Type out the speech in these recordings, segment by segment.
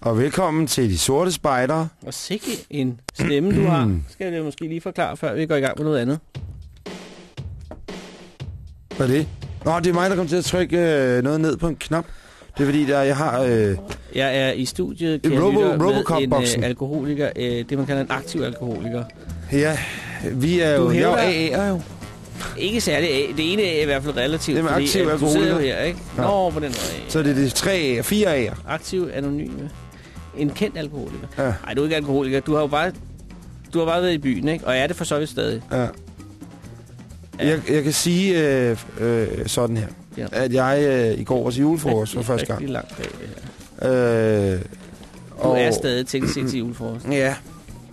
Og velkommen til De Sorte Spejder. Og sikke en stemme, du har. Skal jeg måske lige forklare, før vi går i gang med noget andet. Hvad er det? Nå, det er mig, der kommer til at trykke øh, noget ned på en knap. Det er fordi, der, jeg har... Øh, Jeg er i studiet, kære Robo- lytter, med en øh, alkoholiker, øh, det man kalder en aktiv alkoholiker. ja, vi er Du jo... Jeg er jo hævder- AA'er jo. Ikke særlig A. Det ene er i hvert fald relativt, Det er aktiv at du sidder jo alkoholiker. her, ikke? Ja. Nå, på den måde. Så det er de tre A'er, fire A'er. Aktiv, anonyme. En kendt alkoholiker. Ja. Nej, du er ikke alkoholiker. Du har jo bare, du har bare været i byen, ikke? Og er det for så vidt stadig. Ja. Jeg, jeg kan sige øh, øh, sådan her, Ja. at jeg øh, i går var til julefrokost for første gang. Rigtig langt bag det her. Øh, Du er stadig til til julefrokost. Ja,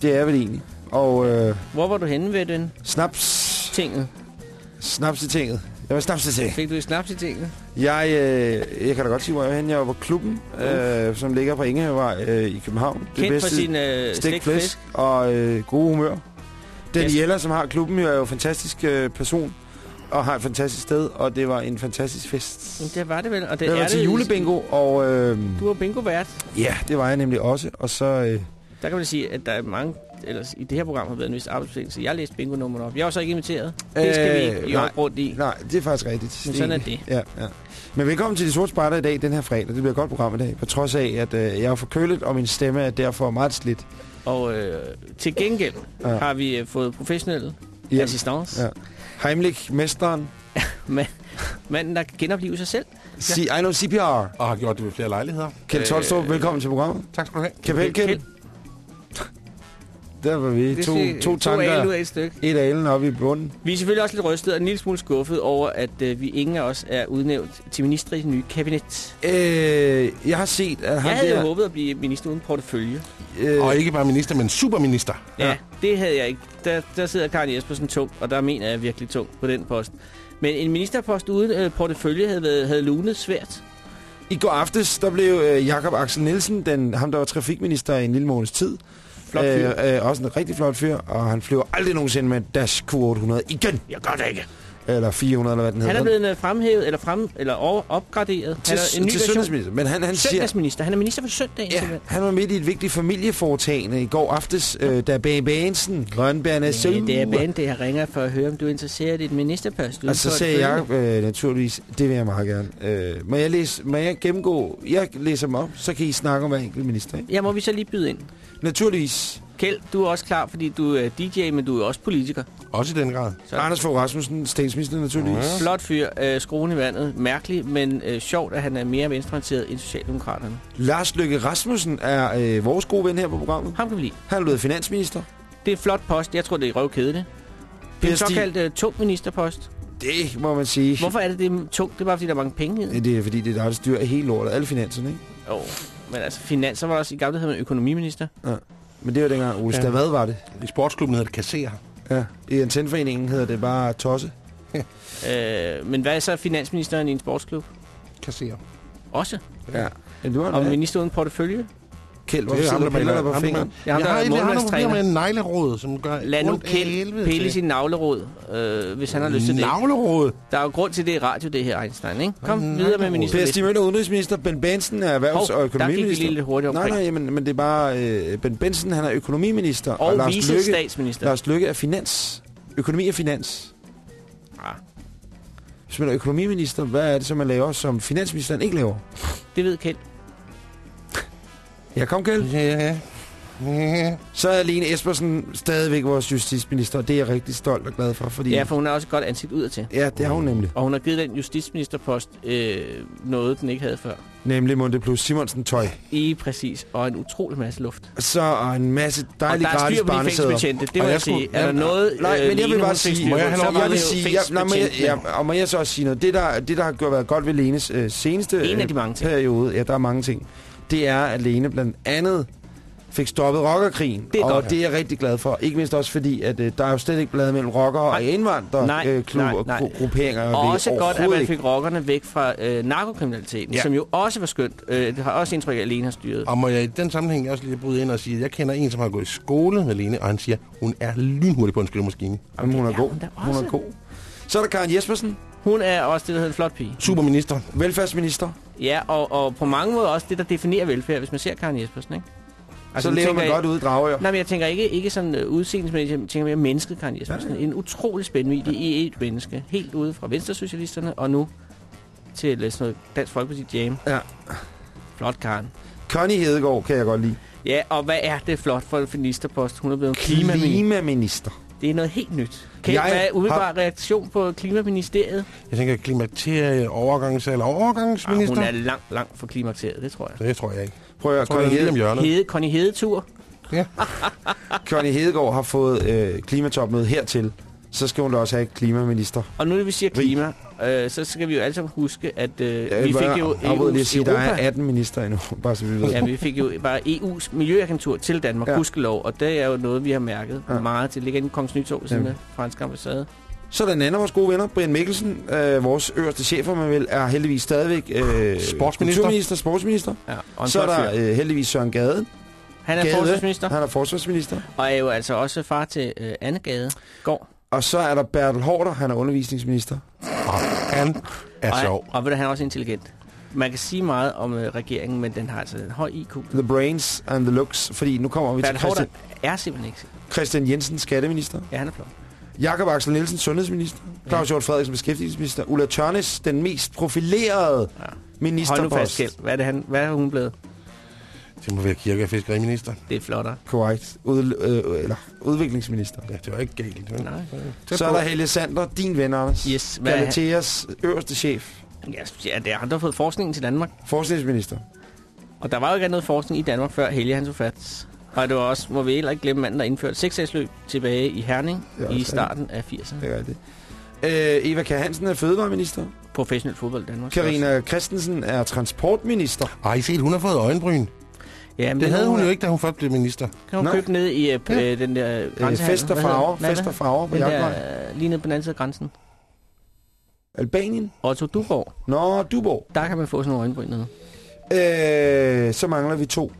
det er vel egentlig. Og øh, Hvor var du henne ved den snaps... tinget? Snapsetinget. Jeg var snapseting. Fik du i snaps i tinget? Jeg, øh, jeg kan da godt sige, hvor jeg er henne. Jeg var på klubben, øh, som ligger på Ingehavevej øh, i København. Kendt for sin øh, stegt flæsk og øh, gode humør. Den Yes. Som har klubben, jo er jo en fantastisk øh, person og har et fantastisk sted, og det var en fantastisk fest. Jamen, det var det vel. Og det Det er var til det, julebingo, og øh, Du var bingo-vært. ja, det var jeg nemlig også. Og så, øh, Der kan man sige, at der er mange... Eller i det her program har været en vis arbejdsbetingelse. Jeg har læst bingo-nummerne op. Jeg var så ikke inviteret. Det skal vi ikke Øh, i nej. år rundt i. nej, det er faktisk rigtigt. Men sådan er det. Ja, ja. Men velkommen til De Sorte Spejder i dag, den her fredag. Det bliver et godt program i dag, på trods af, at øh, jeg er forkølet, og min stemme er derfor meget slidt. Og øh, til gengæld Ja. har vi øh, fået professionel Ja. assistance. Ja. Heimlich, mesteren, Ma- manden, der kan genopleve sig selv. C- I know CPR. og har gjort det ved flere lejligheder. Kjeld Tolstrup, velkommen til programmet. Tak skal du have. Kapel Kjeld. Der var vi. Det To, skal- to to tanker. ale ud af et stykke. Et af alen oppe i bunden. Vi er selvfølgelig også lidt rystet og en lille smule skuffet over, at øh, vi ingen af os er udnævnt til minister i den nye kabinet. Øh, jeg har set, at Jeg han havde jo der... håbet at blive minister uden portefølje. Øh, Og ikke bare minister, men superminister. Ja, Ja. det havde jeg ikke. Der, der sidder Karen Jespersen tung, og der mener jeg virkelig tung på den post. Men en ministerpost uden øh, portefølje havde, været, havde lunet svært. I går aftes, der blev øh, Jakob Axel Nielsen, den, ham der var trafikminister i en lille måneds tid. Flot fyr. Øh, øh, også en rigtig flot fyr, og han flyver aldrig nogensinde med Dash Q800 igen. Jeg gør det ikke. Eller 400, eller hvad den hedder. Han er blevet øh, fremhævet, eller, frem, eller over, opgraderet. til, han er en ny til sundhedsminister. Men han, han siger, Søndagsminister. Han er minister for søndagen. ja, han var midt i et vigtigt familieforetagende i går aftes, øh, da Bage Benson, Rønbærne Ja, det er banen, det jeg ringer for at høre, om du er interesseret i et ministerpost. Og så sagde jeg øh, naturligvis, det vil jeg meget gerne. Øh, må, jeg læse, må jeg gennemgå? Jeg læser dem op, så kan I snakke om hver enkelt minister. Ikke? Ja, må vi så lige byde ind. Naturligvis. Kjeld, du er også klar, fordi du er DJ, men du er også politiker. Også i den grad. Så. Anders Fogh Rasmussen, statsminister naturligvis. Ja. Flot fyr, øh, skruen i vandet. Mærkelig, men øh, sjovt, at han er mere venstreorienteret end Socialdemokraterne. Lars Løkke Rasmussen er øh, vores gode ven her på programmet. Ham kan vi lide. Han er blevet finansminister. Det er et flot post. Jeg tror, det er røvkedeligt. Det er en såkaldt uh, tung ministerpost. Det må man sige. Hvorfor er det, det er tungt? Det er bare, fordi der er mange penge i det. Det er fordi, det er der, der styrer hele lortet. Alle finanserne, ikke? Oh. Men altså, finanser var også i gamle havde man økonomiminister. Men det var dengang, Ole Ja. Stavad var det. I sportsklubben hedder det kasserer. Ja. I Antennforeningen hedder det bare Tosse. Øh, men hvad er så finansministeren i en sportsklub? Kasserer. Også. Ja. Men du har Og minister uden portefølje? Kjeld, hvorfor er sidder der du piller maler dig på fingeren? Er Jeg der har egentlig har nogle problemer med en negleråd, som gør Lad nu Kjeld pille sin navleråd, øh, hvis han har lyst til det. Navleråd. Der er jo grund til det i radio, det her, Einstein, ikke? Kom Nej, videre med nej. minister. Per Stig Møller, udenrigsminister. Ben Benson er erhvervs- og Hov, der gik vi økonomiminister. lige lidt hurtigt Nej, omkring. nej, men, men det er bare... Øh, ben Benson, han er økonomiminister. Og Lars vice Løkke, statsminister. Lars Løkke er finans. Økonomi og finans. Ah, Hvis man er økonomiminister, hvad er det, som man laver, som finansministeren ikke laver? det ved Kjeld. Ja, kom, Kjeld. Ja, ja. Så er Lene Espersen stadigvæk vores justitsminister, og det er jeg rigtig stolt og glad for, fordi... Ja, for hun har også godt ansigt udad til. Ja, det har hun nemlig. Og hun har givet den justitsministerpost øh, noget, den ikke havde før. Nemlig Monte Plus Simonsen tøj. I præcis. Og en utrolig masse luft. Så og en masse Og dejlige der er gratis styr på det Og må jeg jeg sige. Er der noget, nej, øh, men jeg vil bare sige- Må jeg have lov- Jeg vil sige, ja, nej, men, jeg, ja, og må jeg så også sige noget? Det, der, det, der har gjort- været godt ved Lenes øh, seneste En af øh, de mange ting. periode, ja, der er mange ting, det er, at Lene blandt andet fik stoppet rockerkrigen. Det er og godt. det er jeg rigtig glad for. Ikke mindst også fordi, at øh, der er jo slet ikke bladet mellem rockere og Nej, øh, og. Og det også godt, at man fik rockerne væk fra øh, narkokriminaliteten, Ja. ja. som jo også var skønt. Øh, det har også indtryk at Lene har styret. Og må jeg i den sammenhæng også lige bryde ind og sige, at jeg kender en, som har gået i skole med Lene, og han siger, hun er lynhurtig på en skrivemaskine. Jamen, hun er er god. hun Hun er god. Så er der Karen Jespersen, Hun er også det, der hedder en flot pige. Superminister. velfærdsminister. Ja, og, og på mange måder også det, der definerer velfærd, hvis man ser Karen Jespersen, ikke? Altså, så lever man godt ud i Dragør. Nej, men jeg tænker ikke, ikke sådan uh, jeg tænker mere mennesket, Karen Jespersen. En utrolig spændende i et menneske. Helt ude fra Venstresocialisterne, og nu til uh, sådan noget Dansk Folkeparti Jam. Ja. Flot, Karen. Connie Hedegaard kan jeg godt lide. Ja, og hvad er det flot for en ministerpost? Hun er blevet klimaminister. Klimaminister. Det er noget helt nyt. Kan Jeg hvad er umiddelbar har- reaktion på klimaministeriet? Jeg tænker klimaterie, overgangs- eller Ah, overgangsminister. hun er langt, langt fra klimakteriet, det tror jeg. Det tror jeg ikke. Prøv at Connie, Hede. Hede, Connie Hedetur. Connie Hedegaard har fået øh, klimatopmøde hertil. Så skal hun da også have klimaminister. Og nu når vi siger klima, øh, så skal vi jo alle sammen huske, at øh, Jeg vi fik jo afbryde lige at EU's sige, der er Europa. 18 minister endnu, bare så vi ved. Ja, vi fik jo bare EU's miljøagentur til Danmark, Ja. ja. gudskelov, og det er jo noget, vi har mærket Ja. ja. meget til. Det ligger inde i Kongens Nytorv Jamen. af fransk ambassade. Så er der en anden af vores gode venner, Brian Mikkelsen, øh, vores øverste chef, om man vil, er heldigvis stadigvæk øh, Sportsminister. sportsminister. Ja, og Så er der øh, heldigvis Søren Gade. Han er Gade. forsvarsminister, Han er forsvarsminister. og er jo altså også far til øh, Anne Gade Gård. Og så er der Bertel Hårder, han er undervisningsminister. Og han er og, sjov. og ved du, han er også intelligent. Man kan sige meget om øh, regeringen, men den har altså en høj IQ. The brains and the looks. Fordi nu kommer vi til Bertel Hårder Christian, er simpelthen ikke... Christian Jensen, skatteminister. Ja, han er flot. Jakob Axel Nielsen, sundhedsminister. Claus Hjort Frederiksen, beskæftigelsesminister. Ulla Tørnes, den mest profilerede Ja. minister Hold nu fast, Kjeld. Hvad er, det, han, hvad er hun blevet? Det må være kirke- og fiskeriminister. Det er flottere. Korrekt. Ud, øh, eller udviklingsminister. Ja, det var ikke galt. vel? Nej. Så er der Helge Sander, din ven, Anders. Yes, hvad? Galateas øverste chef. Ja, det er han, der har fået forskningen til Danmark. Forskningsminister. Og der var jo ikke noget forskning i Danmark før Helge han tog fat. Og det var også, må vi heller ikke glemme manden, der indførte seksageløb tilbage i Herning Det er i også starten af 80'erne. Det er rigtigt. Øh, Eva K. Hansen er fødevareminister. Professionel fodbold i Danmark. Karina Christensen er transportminister. Har I set, hun har fået øjenbryn? Ja, men Det havde hun jo ikke, da hun først blev minister. Kan hun Nå. købe ned i øh, Ja. den der Øh, grænsehandel? fest og farver. Fest og farver på Jagtvej. øh, lige nede på den anden side af grænsen. Albanien. Otto Duborg. Nå, Duborg. Der kan man få sådan nogle øjenbryn nede. Øh, så mangler vi to.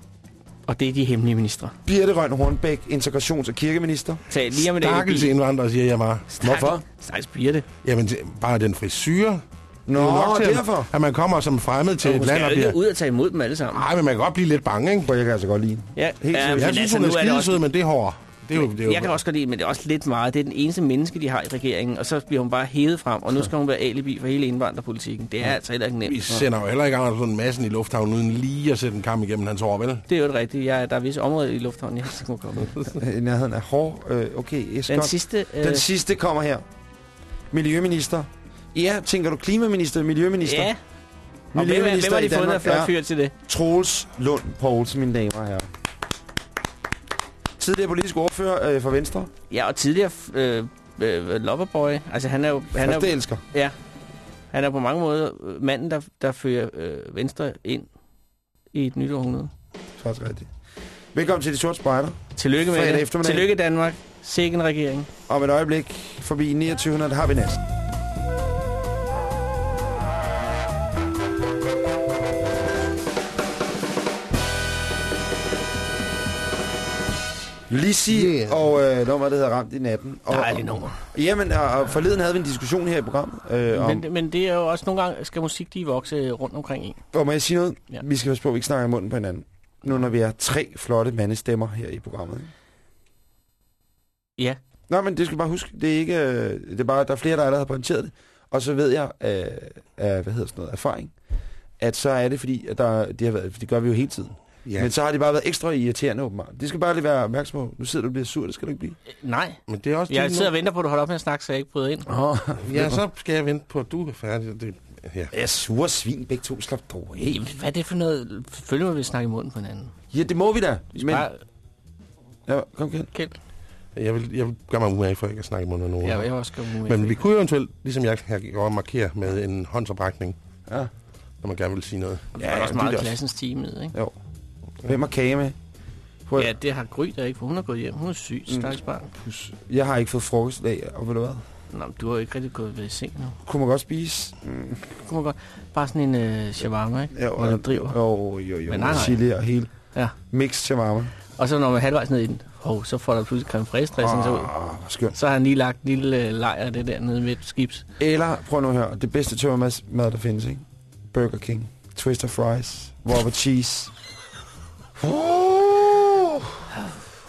Og det er de hemmelige ministre. Birte Røn Hornbæk, integrations- og kirkeminister. Tag lige om et Stakkels alibi. indvandrere, siger jeg bare. Hvorfor? Stakkels Birte. Jamen, det- bare den frisyr. Nå, Det er jo nok til, derfor. At man kommer som fremmed til Hun et skal land og bliver... ud og tage imod dem alle sammen. Nej, men man kan godt blive lidt bange, ikke? Hvor jeg kan altså godt lide. Ja, Helt ja, men Jeg synes, altså, hun er er det også skidesød, men det er hård. Det er jo, det er jo, Jeg kan også godt lide, men det er også lidt meget. Det er den eneste menneske, de har i regeringen, og så bliver hun bare hævet frem, og nu skal hun være alibi for hele indvandrerpolitikken. Det er altså heller ikke Vi nemt. sender jo heller ikke Anders Lund Madsen i lufthavnen uden lige at sætte en kamp igennem hans år, vel? Det er jo det rigtige. Jeg, der er visse områder i lufthavnen, jeg må komme. I nærheden af hård. Øh, okay, yes, Den godt. sidste... Øh, Den sidste kommer her. Miljøminister. Ja, tænker du klimaminister, miljøminister? ja. Og hvem, hvem har de fundet af Danmark flot fyr til det? Troels Lund Poulsen, mine damer og herrer. Tidligere politisk ordfører øh, for Venstre. Ja, og tidligere øh, øh, loverboy. Altså, han er jo... Han er, jo, elsker. ja, han er på mange måder øh, manden, der, der fører øh, Venstre ind i et nyt århundrede. Faktisk rigtigt. Velkommen til De Sorte Spejder. Tillykke med Fredag det. Tillykke Danmark. Sikke en regering. Om et øjeblik forbi 2900, der har vi næsten. Lizzie Yeah. og øh, nummer, der hedder Ramt i natten. Og, Dejlig nummer. Jamen, og, og forleden havde vi en diskussion her i programmet. Øh, om, Men, men det er jo også nogle gange, skal musik de vokse rundt omkring en. og må jeg sige noget? Ja. Vi skal passe på, at vi ikke snakker i munden på hinanden. Nu når vi har tre flotte mandestemmer her i programmet. Ja. Nå, men det skal bare huske. Det er ikke... øh, Det er bare, der er flere, der allerede har pointeret det. Og så ved jeg af, af hvad hedder sådan noget, erfaring, at så er det fordi, at der, det, har været, det gør vi jo hele tiden. Ja, Men så har de bare været ekstra irriterende, åbenbart. Det skal bare lige være opmærksom på. Nu sidder du og bliver sur, det skal du ikke blive. Nej, men det er også... jeg sidder og venter på, at du holder op med at snakke, så jeg ikke bryder ind. Åh, Ja, så skal jeg vente på, at du er færdig. Det, ja. Jeg er sure svin, begge to. Slap dog af. Hey, hvad er det for noget? Må vi snakke i munden på hinanden. Ja, det må vi da. Vi Men, bare... ja, kom igen. Kjeld. Jeg vil, jeg vil gøre mig umage for ikke at snakke med nogen. Ja, jeg også gøre muligt. Men vi kunne jo eventuelt, ligesom jeg her gjorde, markere med en håndsoprækning, Ja. når man gerne vil sige noget. Ja, det er også meget det er klassens teamet, ikke? Jo. Hvem har kage med? Prøv, Ja, det har Gry der ikke, for hun er gået hjem. Hun er syg, Mm. stakkels barn. Pus. Jeg har ikke fået frokost i dag, og ved du hvad? Nå, men du har jo ikke rigtig gået ved i seng nu. Kunne man godt spise? Mm. Kunne man godt... Bare sådan en uh, shawarma, ikke? Jo, Hvor den driver. Jo, jo, jo. Men nej, nej. Chili og hele. Ja. Mix varme. Og så når man er halvvejs ned i den, hov, så får der pludselig creme fraiche dressing så ud. Hvor skønt. Så har han lige lagt en lille uh, lejr det der nede ved et skibs. Eller, prøv nu at høre, det bedste tørmad, mad, der findes, ikke? Burger King. Twister fries. Whopper cheese. Uh!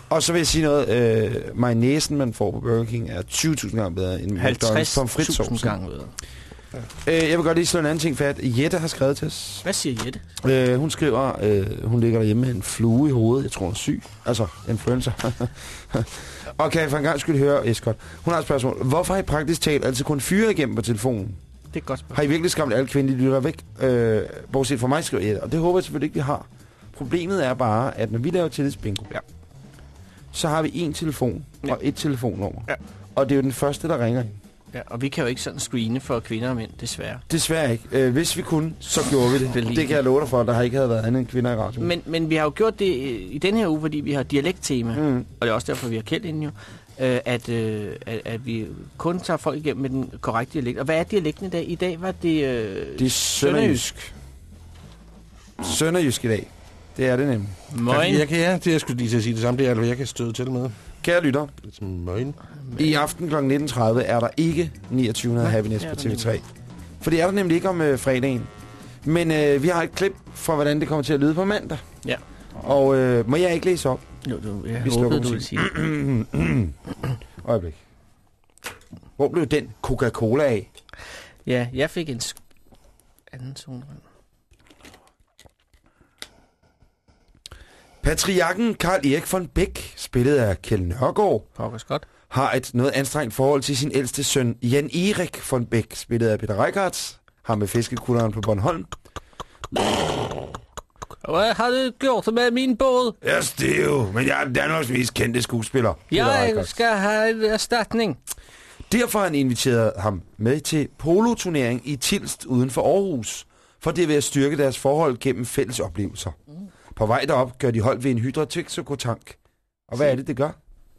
Og så vil jeg sige noget. Øh, mayonnaisen, man får på Burger King, er 20.000 gange bedre end McDonald's pommes 50.000 gange ved. Øh, jeg vil godt lige slå en anden ting fat. Jette har skrevet til os. Hvad siger Jette? Øh, hun skriver, øh, hun ligger derhjemme med en flue i hovedet. Jeg tror, hun er syg. Altså, influenza. og kan jeg for en gang skyld høre, yes, godt. Hun har et spørgsmål. Hvorfor har I praktisk talt altid kun fyre igennem på telefonen? Det er godt spørgsmål. Har I virkelig skræmt alle kvindelige lyttere væk? Øh, bortset fra mig, skriver Jette. Og det håber jeg selvfølgelig ikke, vi har. Problemet er bare, at når vi laver tillidsbingo, Ja. så har vi en telefon Ja. og et telefonnummer. Ja. Og det er jo den første, der ringer. Ja, og vi kan jo ikke sådan screene for kvinder og mænd, desværre. Desværre ikke. Øh, hvis vi kunne, så gjorde vi det. Det er lige- det kan jeg love dig for, at der har ikke havde været andet end kvinder i radioen. Men, men vi har jo gjort det øh, i den her uge, fordi vi har dialekttema, mm. Og det er også derfor, vi har kendt inden jo, øh, at, øh, at, at vi kun tager folk igennem med den korrekte dialekt. Og hvad er dialekten i dag? I dag var det... Øh, Det er sønderjysk. Sønderjysk i dag. Det er det nemlig. Møgen. Jeg kan, ja, det jeg skulle lige til at sige det samme. Det er, hvad jeg kan støde til med. Kære lytter, møgen. i aften kl. 19.30 er der ikke 2900 Happiness det på er der TV3. For det er der nemlig ikke om øh, fredagen. Men øh, vi har et klip fra, hvordan det kommer til at lyde på mandag. Ja. Og øh, må jeg ikke læse op? Jo, du, jeg Vi håbede, du ville sige. Øjeblik. Hvor blev den Coca-Cola af? Ja, jeg fik en sk- anden zone. Patriarken Karl Erik von Bæk, spillet af Kjell Nørgaard, Pokkers godt. har et noget anstrengt forhold til sin ældste søn, Jan Erik von Bæk, spillet af Peter Reikardt, ham med fiskekutteren på Bornholm. Hvad har du gjort med min båd? Jeg er stiv, men jeg er Danmarks mest kendte skuespiller. Peter Jeg skal have en erstatning. Derfor har han inviteret ham med til poloturnering i Tilst uden for Aarhus, for det er ved at styrke deres forhold gennem fælles oplevelser. På vej derop gør de hold ved en hydratexokotank. Og hvad er det, det gør?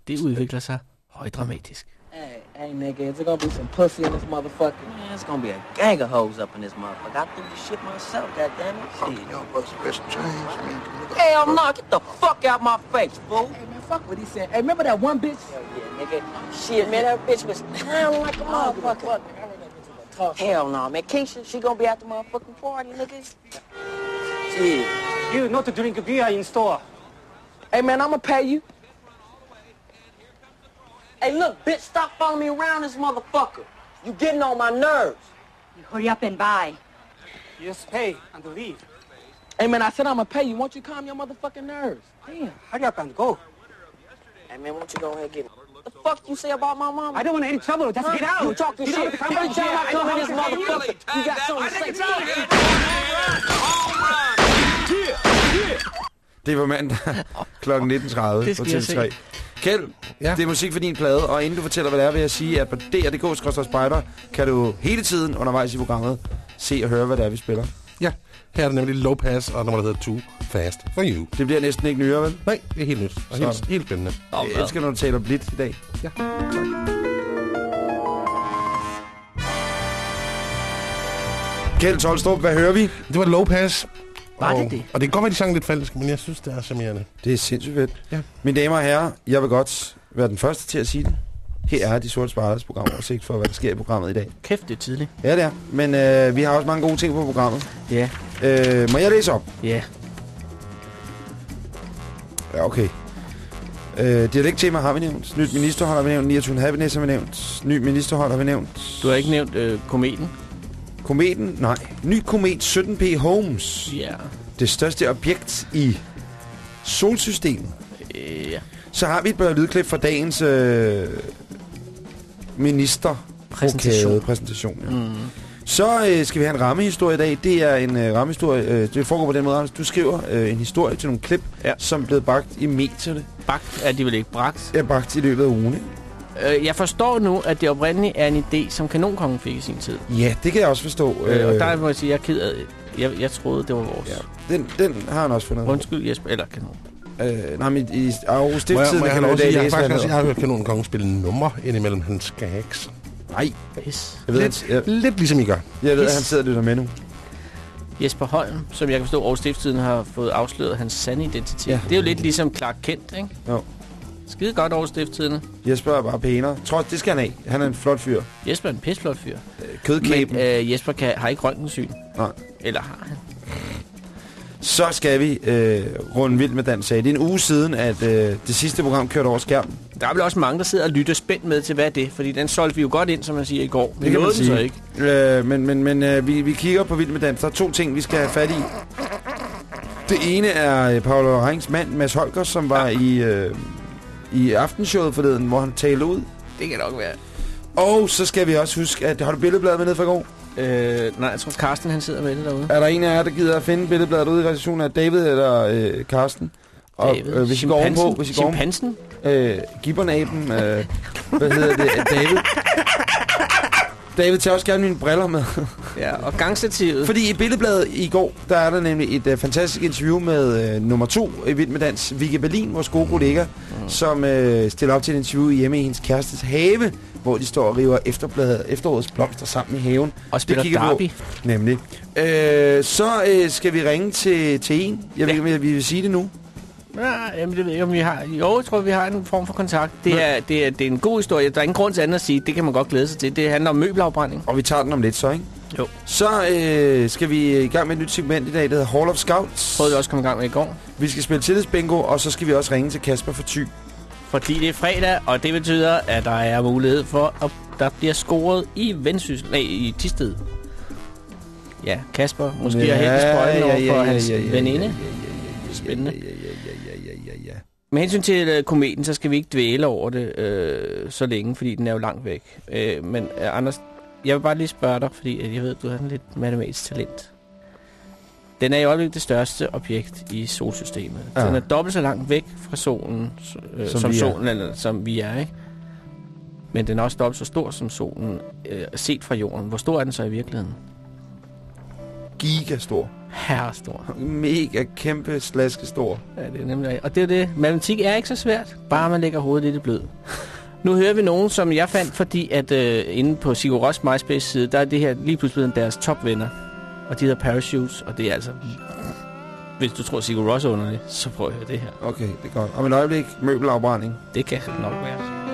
Det udvikler sig højdramatisk. Hey, hey, nigga, is there gonna be some pussy in this motherfucker? Man, it's gonna be a gang of hoes up in this motherfucker. I do this shit myself, goddammit. Shit. Y'all bust special change, man. Hell no, get the fuck out my face, fool. Hey man, fuck what he said. Hey, remember that one bitch? Hell yeah, nigga. Shit, man, that bitch was clowning like a motherfucker. Hell no, man. Keisha, she gonna be at the motherfucking party, nigga. Shit. You not to drink beer in store. Hey, man, I'ma pay you. Hey, look, bitch, stop following me around this motherfucker. You getting on my nerves. You hurry up and buy. Just pay and leave. Hey, man, I said I'ma pay you. Won't you calm your motherfucking nerves? Damn, hurry up and go. Hey, man, won't you go ahead and get it? What the fuck you say about my mama? I don't want any trouble. Just get out. You talking Get shit. out. Every time I come in this motherfucker, you got something to say. Det var mandag kl. 19.30 Det på skal jeg TV3. Kjeld, Ja. det er musik for din plade, og inden du fortæller, hvad det er, vil jeg sige, at på dr.dk spejder kan du hele tiden undervejs i programmet se og høre, hvad det er, vi spiller. Ja, her er der nemlig Low Pass, og nummer, der hedder Too Fast For You. Det bliver næsten ikke nyere, vel? Nej, det er helt nyt. Og helt, helt spændende. Jeg elsker, når du taler blidt i dag. Ja. Kjeld Tolstrup, hvad hører vi? Det var Low Pass. Var og, det det? Og det kan godt være, de sang lidt falsk, men jeg synes, det er charmerende. Det er sindssygt fedt. Ja. Mine damer og herrer, jeg vil godt være den første til at sige det. Her er de sorte spejders programoversigt for, hvad der sker i programmet i dag. Kæft, det er tidligt. Ja, det er. Men øh, vi har også mange gode ting på programmet. Ja, Øh, må jeg læse op? ja. Ja, okay. Øh, dialekttema har vi nævnt. Nyt ministerhold har vi nævnt. 29 Happiness har vi nævnt. Ny ministerhold har vi nævnt. Du har ikke nævnt øh, kometen. Kometen? Nej. Ny komet 17P Holmes. Ja. Det største objekt i solsystemet, ja. så har vi et par lydklip fra dagens øh, minister Præsentation. præsentation ja. mm. Så øh, skal vi have en rammehistorie i dag. Det er en øh, rammehistorie. Øh, det foregår på den måde. Du skriver øh, en historie til nogle klip, Ja. som er blevet bragt i medierne. Bagt er de vel ikke bragt. Er bragt i løbet af ugen. Øh, jeg forstår nu, at det oprindeligt er en idé, som kanonkongen fik i sin tid. Ja, det kan jeg også forstå. Øh, og der må jeg sige, jeg er ked af jeg, jeg troede, det var vores. ja, den, den har han også fundet. Undskyld, Jesper. Eller kanon. Øh, nej, men i Aarhus Må jeg, Stifttid, må jeg, kan lov i dag jeg har læse, hvad faktisk han også, jeg har hørt Kanon Kongen spille nummer indimellem hans gags. Nej, Pis. jeg ved, Lidt, jeg, lidt ligesom I gør. jeg ved, at han sidder og lytter med nu. Jesper Holm, som jeg kan forstå, Aarhus Stiftstiden har fået afsløret hans sande identitet. Ja. Det er jo lidt ligesom Clark Kent, ikke? Jo. Skide godt Aarhus Stiftstiden. Jesper er bare pænere. Trods, det skal han af. Han er en flot fyr. Jesper er en pisflot fyr. Kødkæben. Men øh, Jesper kan, har ikke røntgensyn. Nej. Eller har han? Så skal vi øh, runde vild med dans sag. Det er en uge siden, at øh, det sidste program kørte over skærmen. Der er vel også mange, der sidder og lytter spændt med til, hvad er det? Fordi den solgte vi jo godt ind, som man siger, i går. Det kan man sige. så ikke. Øh, men men, men øh, vi, vi kigger på vild med dans. Der er to ting, vi skal have fat i. Det ene er øh, Paolo Rings mand, Mads Holger, som var i, øh, i aftenshowet forleden, hvor han talte ud. Det kan nok være. Og så skal vi også huske, at har du billedbladet med ned fra i går? Øh, nej, jeg tror, Carsten han sidder med det derude. Er der en af jer, der gider at finde billedbladet ude i redaktionen af David eller øh, Karsten? Og David. øh, hvis I går ovenpå, hvis I går Chimpansen? øh, gibbernaben, øh, hvad hedder det, David? David, tag også gerne mine briller med. Ja, og gangstativet. Fordi i billedbladet i går, der er der nemlig et uh, fantastisk interview med uh, nummer to i Vild med Dans, Vicky Berlin, vores gode kollega, mm. som uh, stiller op til et interview hjemme i hendes kærestes have, hvor de står og river efterbladet, efterårets blomster sammen i haven. Og spiller kigger vi på. derby. Nemlig. Uh, så uh, skal vi ringe til, til en. Jeg ved ikke, om vi vil sige det nu. Ja, jamen, det ved jeg ikke, om vi har. Jo, jeg tror, vi har en form for kontakt. Det er, det er, det er en god historie. Der er ingen grund til andet at sige. Det kan man godt glæde sig til. Det handler om møbelafbrænding. Og vi tager den om lidt så, ikke? Jo. Så uh, skal vi i gang med et nyt segment i dag, der hedder Hall of Scouts. Prøvede vi også at komme i gang med i går. Vi skal spille tillidsbingo, og så skal vi også ringe til Kasper for Thy. Fordi det er fredag, og det betyder, at der er mulighed for, at der bliver scoret i Vendsyssel. Nej, i Tisted. Ja, Kasper måske ja, har helt sprøjten over for hans veninde. Spændende. Ja, ja, ja, ja, ja, ja, ja. Med hensyn til uh, kometen, så skal vi ikke dvæle over det øh, så længe, fordi den er jo langt væk. Øh, men uh, Anders, jeg vil bare lige spørge dig, fordi at jeg ved, at du har en lidt matematisk talent. Den er i øjeblikket det største objekt i solsystemet. Ja. Den er dobbelt så langt væk fra solen, øh, Som som, vi solen, eller som vi er, ikke? Men den er også dobbelt så stor som solen, øh, set fra jorden. Hvor stor er den så i virkeligheden? Gigastor. Herre stor. Mega kæmpe slaske stor. Ja, det er nemlig Og det er det. Matematik er ikke så svært, bare man lægger hovedet lidt i blød. Nu hører vi nogen, som jeg fandt, fordi at øh, inde på Sigur Ros MySpace-side, der er det her lige pludselig blevet deres topvenner. Og de hedder Parachutes, og det er altså... Hvis du tror, Sigur Ros er underlig, så prøv at høre det her. Okay, det er godt. Om et øjeblik, møbelafbrænding. Det kan nok være.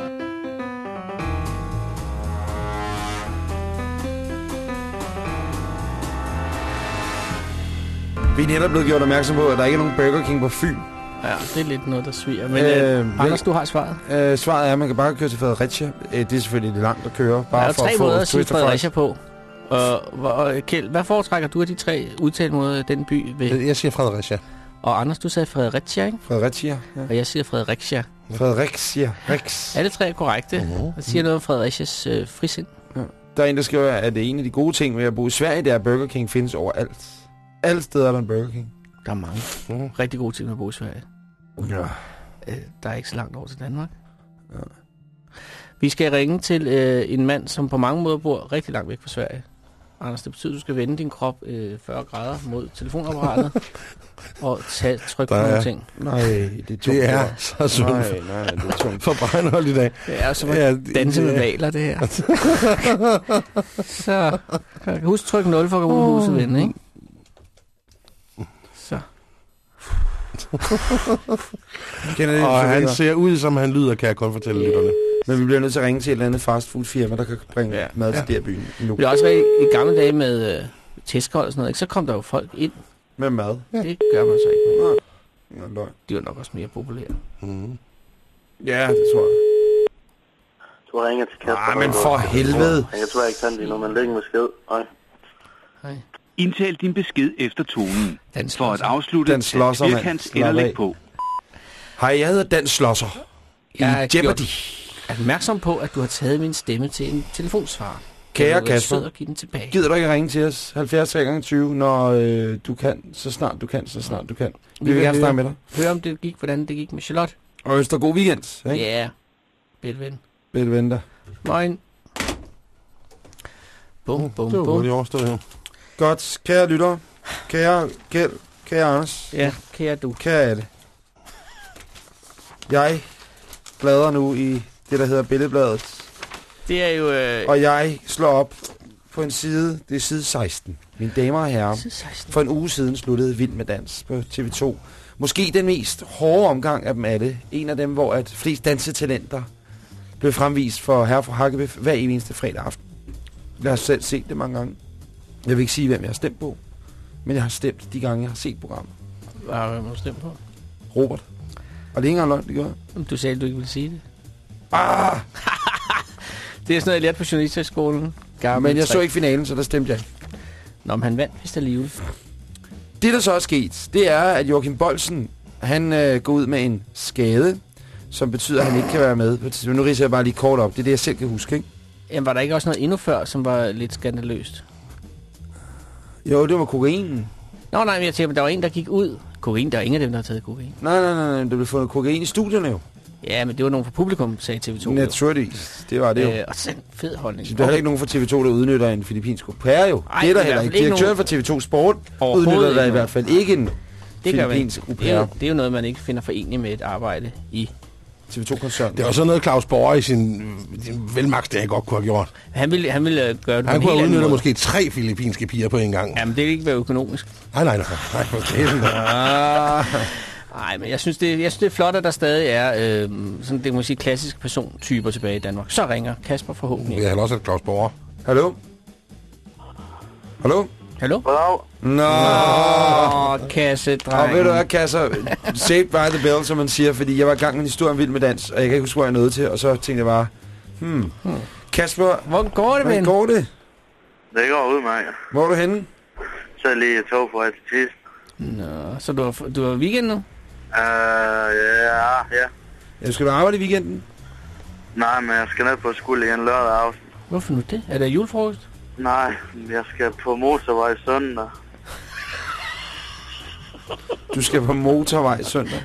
Vi er netop blevet gjort opmærksom på, at der ikke er nogen Burger King på Fyn. Ja, det er lidt noget, der sviger. Men Øh, øh, Anders, du har svaret. Øh, svaret er, at man kan bare køre til Fredericia. Øh, det er selvfølgelig lidt langt at køre. Bare der er for tre at få måder at sige Fredericia på. Og, hvor- og Kjeld, hvad foretrækker du af de tre udtalemåder af den by? Ved? Jeg siger Fredericia. Og Anders, du sagde Fredericia, ikke? Fredericia. Ja. Og jeg siger Fredericia. Fredericia. Rex. Alle tre er korrekte. Mhm. Det siger noget om Frederiциas øh, frisind. Der er en, der skriver, at det er en af de gode ting ved at bo i Sverige, det er, at Burger King findes overalt. Alle steder er der en Burger King. Der er mange Mhm. rigtig gode ting med at bo i Sverige. Ja. Øh, der er ikke så langt over til Danmark. Ja. Vi skal ringe til øh, en mand, som på mange måder bor rigtig langt væk fra Sverige. Anders, det betyder, at du skal vende din krop øh, 40 grader mod telefonapparatet og tage, trykke på nogle ting. Nej, det er tungt. Det er så sundt Nej, nej, det er tungt. for brænhold i dag. Det er som at Ja, det- danse med valer, det her. så huske trykke 0 for at gå ud huset vende, ikke? Kender det, Og han videre. ser ud, som han lyder, kan jeg kun fortælle lytterne. Men vi bliver nødt til at ringe til et eller andet fastfood-firma, der kan bringe Ja. ja. mad til ja. der byen nu. Det blev også været i gamle dage med øh, tæskehold og sådan noget, ikke? så kom der jo folk ind. Med mad. Det gør man så ikke mere. Ja, løgn. De var nok også mere populære. Mm. ja, det tror jeg. Du har ringet til Kasper. Ah, men for helvede. Jeg kan desværre ikke tage lige nu, men læg en besked. Hej. Hej. Indtal din besked efter tonen. Den For at afslutte, Den mand. firkants eller læg på. Hej, jeg hedder Dan Slosser. Jeg er Jeopardy. gjort opmærksom på, at du har taget min stemme til en telefonsvarer. Kære Kasper. give den tilbage. Gider du ikke ringe til os? 70 gange 20, når øh, du kan, så snart du kan, så snart du kan. Vi vil gerne snakke med dig. Høre om det gik, hvordan det gik med Charlotte. Og ønsker god weekend. Ja, Ikke? yeah. Bedven. Vel venter. Moin. Bum, bum, Det var bum. hurtigt overstået her. Godt, kære lytter, kære Kjeld, kære Anders, Ja, kære du. kære alle. Jeg bladrer nu i det, der hedder Billedbladet, Det er jo... Øh, og jeg slår op på en side, det er side 16. Mine damer og herrer, side 16. for en uge siden sluttede Vild med Dans på TV2. Måske den mest hårde omgang af dem alle. En af dem, hvor at flest dansetalenter blev fremvist for herre fra Hakkebe hver eneste fredag aften. Jeg har selv set det mange gange. Jeg vil ikke sige, hvem jeg har stemt på. Men jeg har stemt de gange, jeg har set programmet. Hvad har du stemt på? Robert. Og det er ikke engang løgn, det gør jeg. Du sagde, at du ikke ville sige det. Ah, Det er sådan noget, jeg lærte på journalisterskolen. Gammel men jeg så ikke finalen, så der stemte jeg ikke. Nå, men han vandt vist alligevel. Det, der så er sket, det er, at Joachim Bolsen, han øh, går ud med en skade, som betyder, at han ikke kan være med. Nu ridser jeg bare lige kort op. Det er det, jeg selv kan huske, ikke? Jamen, var der ikke også noget endnu før, som var lidt skandaløst? Jo, det var kokainen. Nå, nej, men jeg tænker, der var en, der gik ud. Kokain, der er ingen af dem, der har taget kokain. Nej, nej, nej, nej. Der blev fundet kokain i studierne jo. Ja, men det var nogen fra publikum, sagde TV2. jo. Naturligvis. Det var det jo. Øh, og sådan en fed holdning. Så der er heller ikke nogen fra TV2, der udnytter en filippinsk au pair jo. Ej, det er der heller ikke. Direktøren for TV2 Sport udnytter der i hvert fald ikke en det filippinsk au Det er, jo, det er jo noget, man ikke finder forenligt med et arbejde i. TV2-koncernen. Det var sådan noget, Claus Borger i sin, sin velmagtsdag godt kunne have gjort. Han ville, han ville øh, gøre det på Han kunne have udnyttet måske tre filippinske piger på en gang. Jamen, det vil ikke være økonomisk. Nej, nej, nej. nej okay, der. Ah, Nej, men jeg synes, det, jeg synes, det er flot, at der stadig er øh, sådan, det må sige, klassiske persontyper tilbage i Danmark. Så ringer Kasper forhåbentlig. Vi har også et Claus Borger. hallo? Hallo? Hallo? Goddag. Nå. Kasse, Og ved du hvad, Kasser? Saved by the bell, som man siger, fordi jeg var i gang med en historie om vild med dans, og jeg kan ikke huske, hvor jeg nåede til, og så tænkte jeg bare, hmm, Kasper, Hvor går det, hvordan ven? går det? Det går ud, mand. Hvor er du henne? Så er lige tog på til sidst. Nå, så du har, du har weekend nu? Uh, ja, ja. Jeg skal du arbejde i weekenden? Nej, men jeg skal ned på skole igen lørdag aften. Hvorfor nu det? Er der julefrokost? Nej, jeg skal på motorvej søndag. Du skal på motorvej søndag.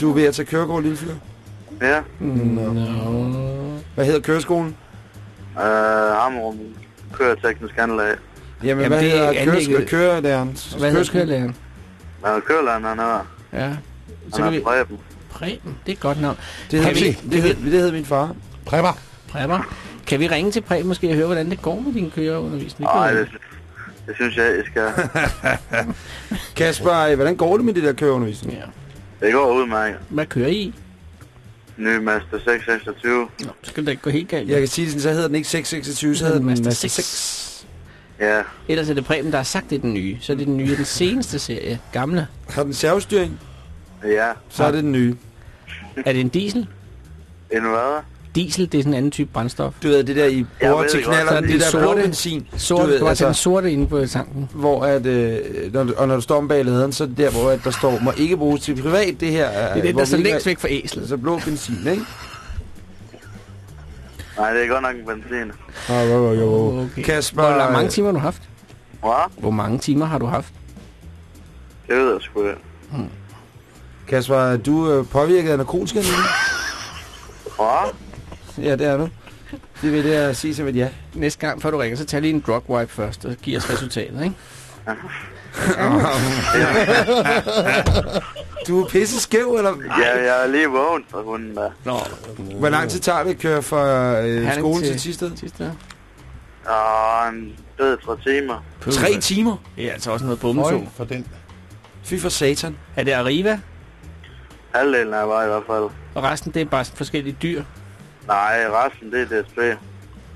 Du er ved at tage kørekort, lille fyr. Ja. Nå. Hvad hedder køreskolen? Uh, Amrum kører teknisk anlæg. Jamen, Jamen, hvad er hedder køres- anlægget. kørelæreren? Hvad hedder Køreskolen? kørelæreren? Men kørelæreren, han er, Ja. Så han kan er vi... Preben. Preben, det er godt navn. Det hedder, vi- det, hed, det hedder min far. Prepper. Kan vi ringe til Preben måske og høre, hvordan det går med din køreundervisning? Nej, det, det synes jeg, jeg skal. Kasper, hvordan går det med det der køreundervisning? Ja. Det går ud, mand. Hvad kører I i? Ny Master 626. Nå, så skal det ikke gå helt galt. Jeg kan sige det sådan, så hedder den ikke 626, så hedder den Master Master 6. 6. Ja. Ellers er det Preben, der har sagt, det er den nye. Så er det den nye, den seneste serie. Gamle. Har den servostyring? Ja. Så er det den nye. Er det en diesel? En hvad? Diesel, det er sådan en anden type brændstof. Du ved, det der i ved til det knaller, Så er det, det der blå sorte- benzin. Sort, du ved, du altså, den altså, sorte inde på tanken. hvor at, øh, når, du- og når du står om bag laderen, så er det der, hvor at der står, må ikke bruges til privat, det her. Det er den, der står længst væk fra æslet. Altså blå benzin, ikke? Nej, det er godt nok en benzin. Ah, jo, jo, jo. Okay. Kasper, Hvor mange timer har du haft? Hvad? Hvor mange timer har du haft? Det ved jeg sgu ikke. Kasper, er du øh, påvirket af narkotika nu? Hvad? Ja, det er du. Det vil jeg sige som et ja. Næste gang, før du ringer, så tag lige en drug wipe først, og giv os resultatet, ikke? Du er pisse skæv, eller? Ja, jeg er lige vågen fra hunden der. Nå, Hvor lang tid tager det at køre fra øh, skolen til, til- Tisted? sidste Og en død tre timer. Tre timer? Er altså også noget bummetog. for den. Fy for satan. Er det Arriva? Halvdelen af var i hvert fald. Og resten, det er bare forskellige dyr? Nej, resten det er DSB.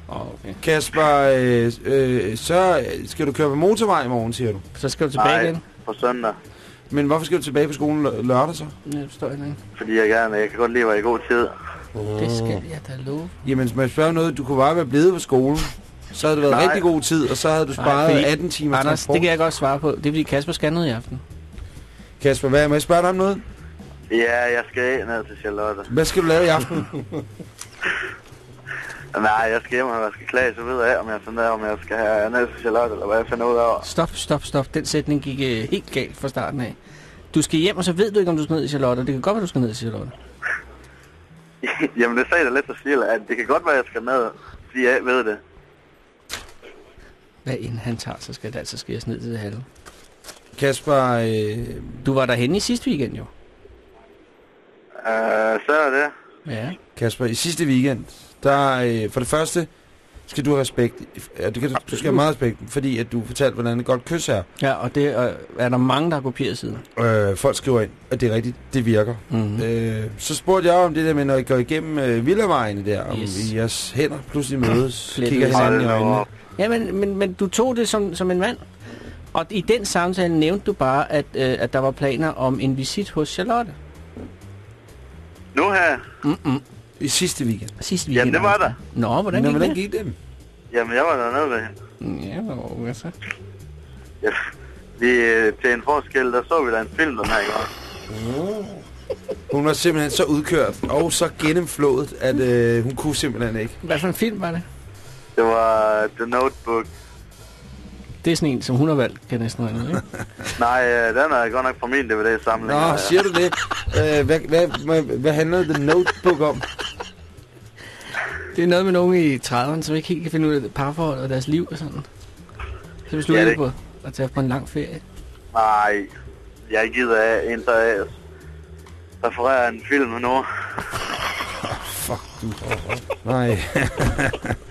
Åh, oh, okay. Kasper, øh, øh, så skal du køre på motorvej i morgen, siger du. Så skal du tilbage Nej, igen? på søndag. Men hvorfor skal du tilbage på skolen lø- lørdag så? Ja, det forstår jeg ikke. Fordi jeg gerne, jeg kan godt være i god tid. Det skal jeg da love. Jamen, man spørger noget, du kunne bare være blevet på skolen. Så havde det været Nej. rigtig god tid, og så havde du sparet fordi- 18 timer Anders, transport. det kan jeg godt svare på. Det er fordi Kasper skal noget i aften. Kasper, hvad, må jeg spørge dig om noget? Ja, jeg skal ned til Charlotte. Hvad skal du lave i aften? Nej, jeg skal hjem og vaske klæde, så ved jeg, om jeg finder ud af, om jeg skal have til Charlotte, eller hvad jeg finder ud af. Stop, stop, stop. Den sætning gik øh, helt galt fra starten af. Du skal hjem, og så ved du ikke, om du skal ned i Charlotte. Det kan godt være, du skal ned i Charlotte. Jamen, det sagde da lidt til Sille, at det kan godt være, at jeg skal ned, fordi jeg ved det. Hvad end han tager, så skal det altså skæres ned til det halve. Kasper, øh, Du var derhenne i sidste weekend, jo. Uh, så er det. Ja. Kasper, i sidste weekend, der øh, for det første skal du have respekt. Ja, du, kan, du skal have meget respekt, fordi at du fortalte, hvordan et godt kys er. Ja, og det øh, er der mange, der har kopieret siden. Øh, folk skriver ind, at det er rigtigt, det virker. Mm-hmm. Øh, så spurgte jeg om det der med, når I går igennem øh, villavejene der, om Yes. I jeres hænder pludselig mødes, kigger hinanden i øjnene. Ja, men, men, men du tog det som, som en mand. Og i den samtale nævnte du bare, at, øh, at der var planer om en visit hos Charlotte. Nu her, Mm-mm. I sidste weekend. Sidste Jamen, weekend. det var der. Nå, hvordan Nå, gik hvordan det? gik det? jamen jeg var dernede ved hende. Ja, hvor hvad så? Ja. Vi, øh, til en forskel, der så vi da en film den her gang. Hun var simpelthen så udkørt og så gennemflået, at øh, hun kunne simpelthen ikke. Hvad for en film var det? Det var The Notebook. Det er sådan en, som hun har valgt, kan jeg næsten regne ikke? Nej, øh, den er godt nok fra min DVD-samling. Nå, siger du det? Øh, hvad, hvad, hvad, hvad handler The Notebook om? Det er noget med nogen i 30'erne, som ikke helt kan finde ud af det parforhold og deres liv og sådan. Så beslutter Ja, ja, det- på at tage på en lang ferie. Nej, jeg gider af en, der refererer en film nu. Fuck, du. Nej.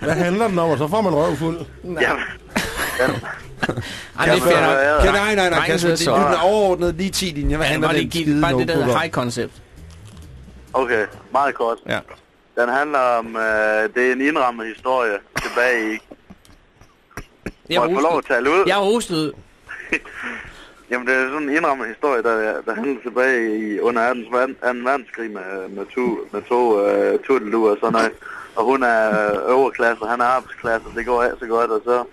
Hvad handler den om? Og så får man røvfuld. Jamen, den, Ej, det er fair nok. Kan, nej, nej, nej, Kasper, det er den overordnede lige 10 linjer. Hvad Ja, handler den skide bare det der high concept. Okay, meget kort. Ja. Den handler om, øh, det er en indrammet historie tilbage i... Jeg få lov at tale ud? Jeg hostede. Jamen, det er sådan en indrammet historie, der, der handler tilbage i under 2. Verden, verdenskrig med, med to, med to uh, turtelduer og sådan noget. Og hun er øh, overklasse, og han er arbejdsklasse, det går af så godt, og så...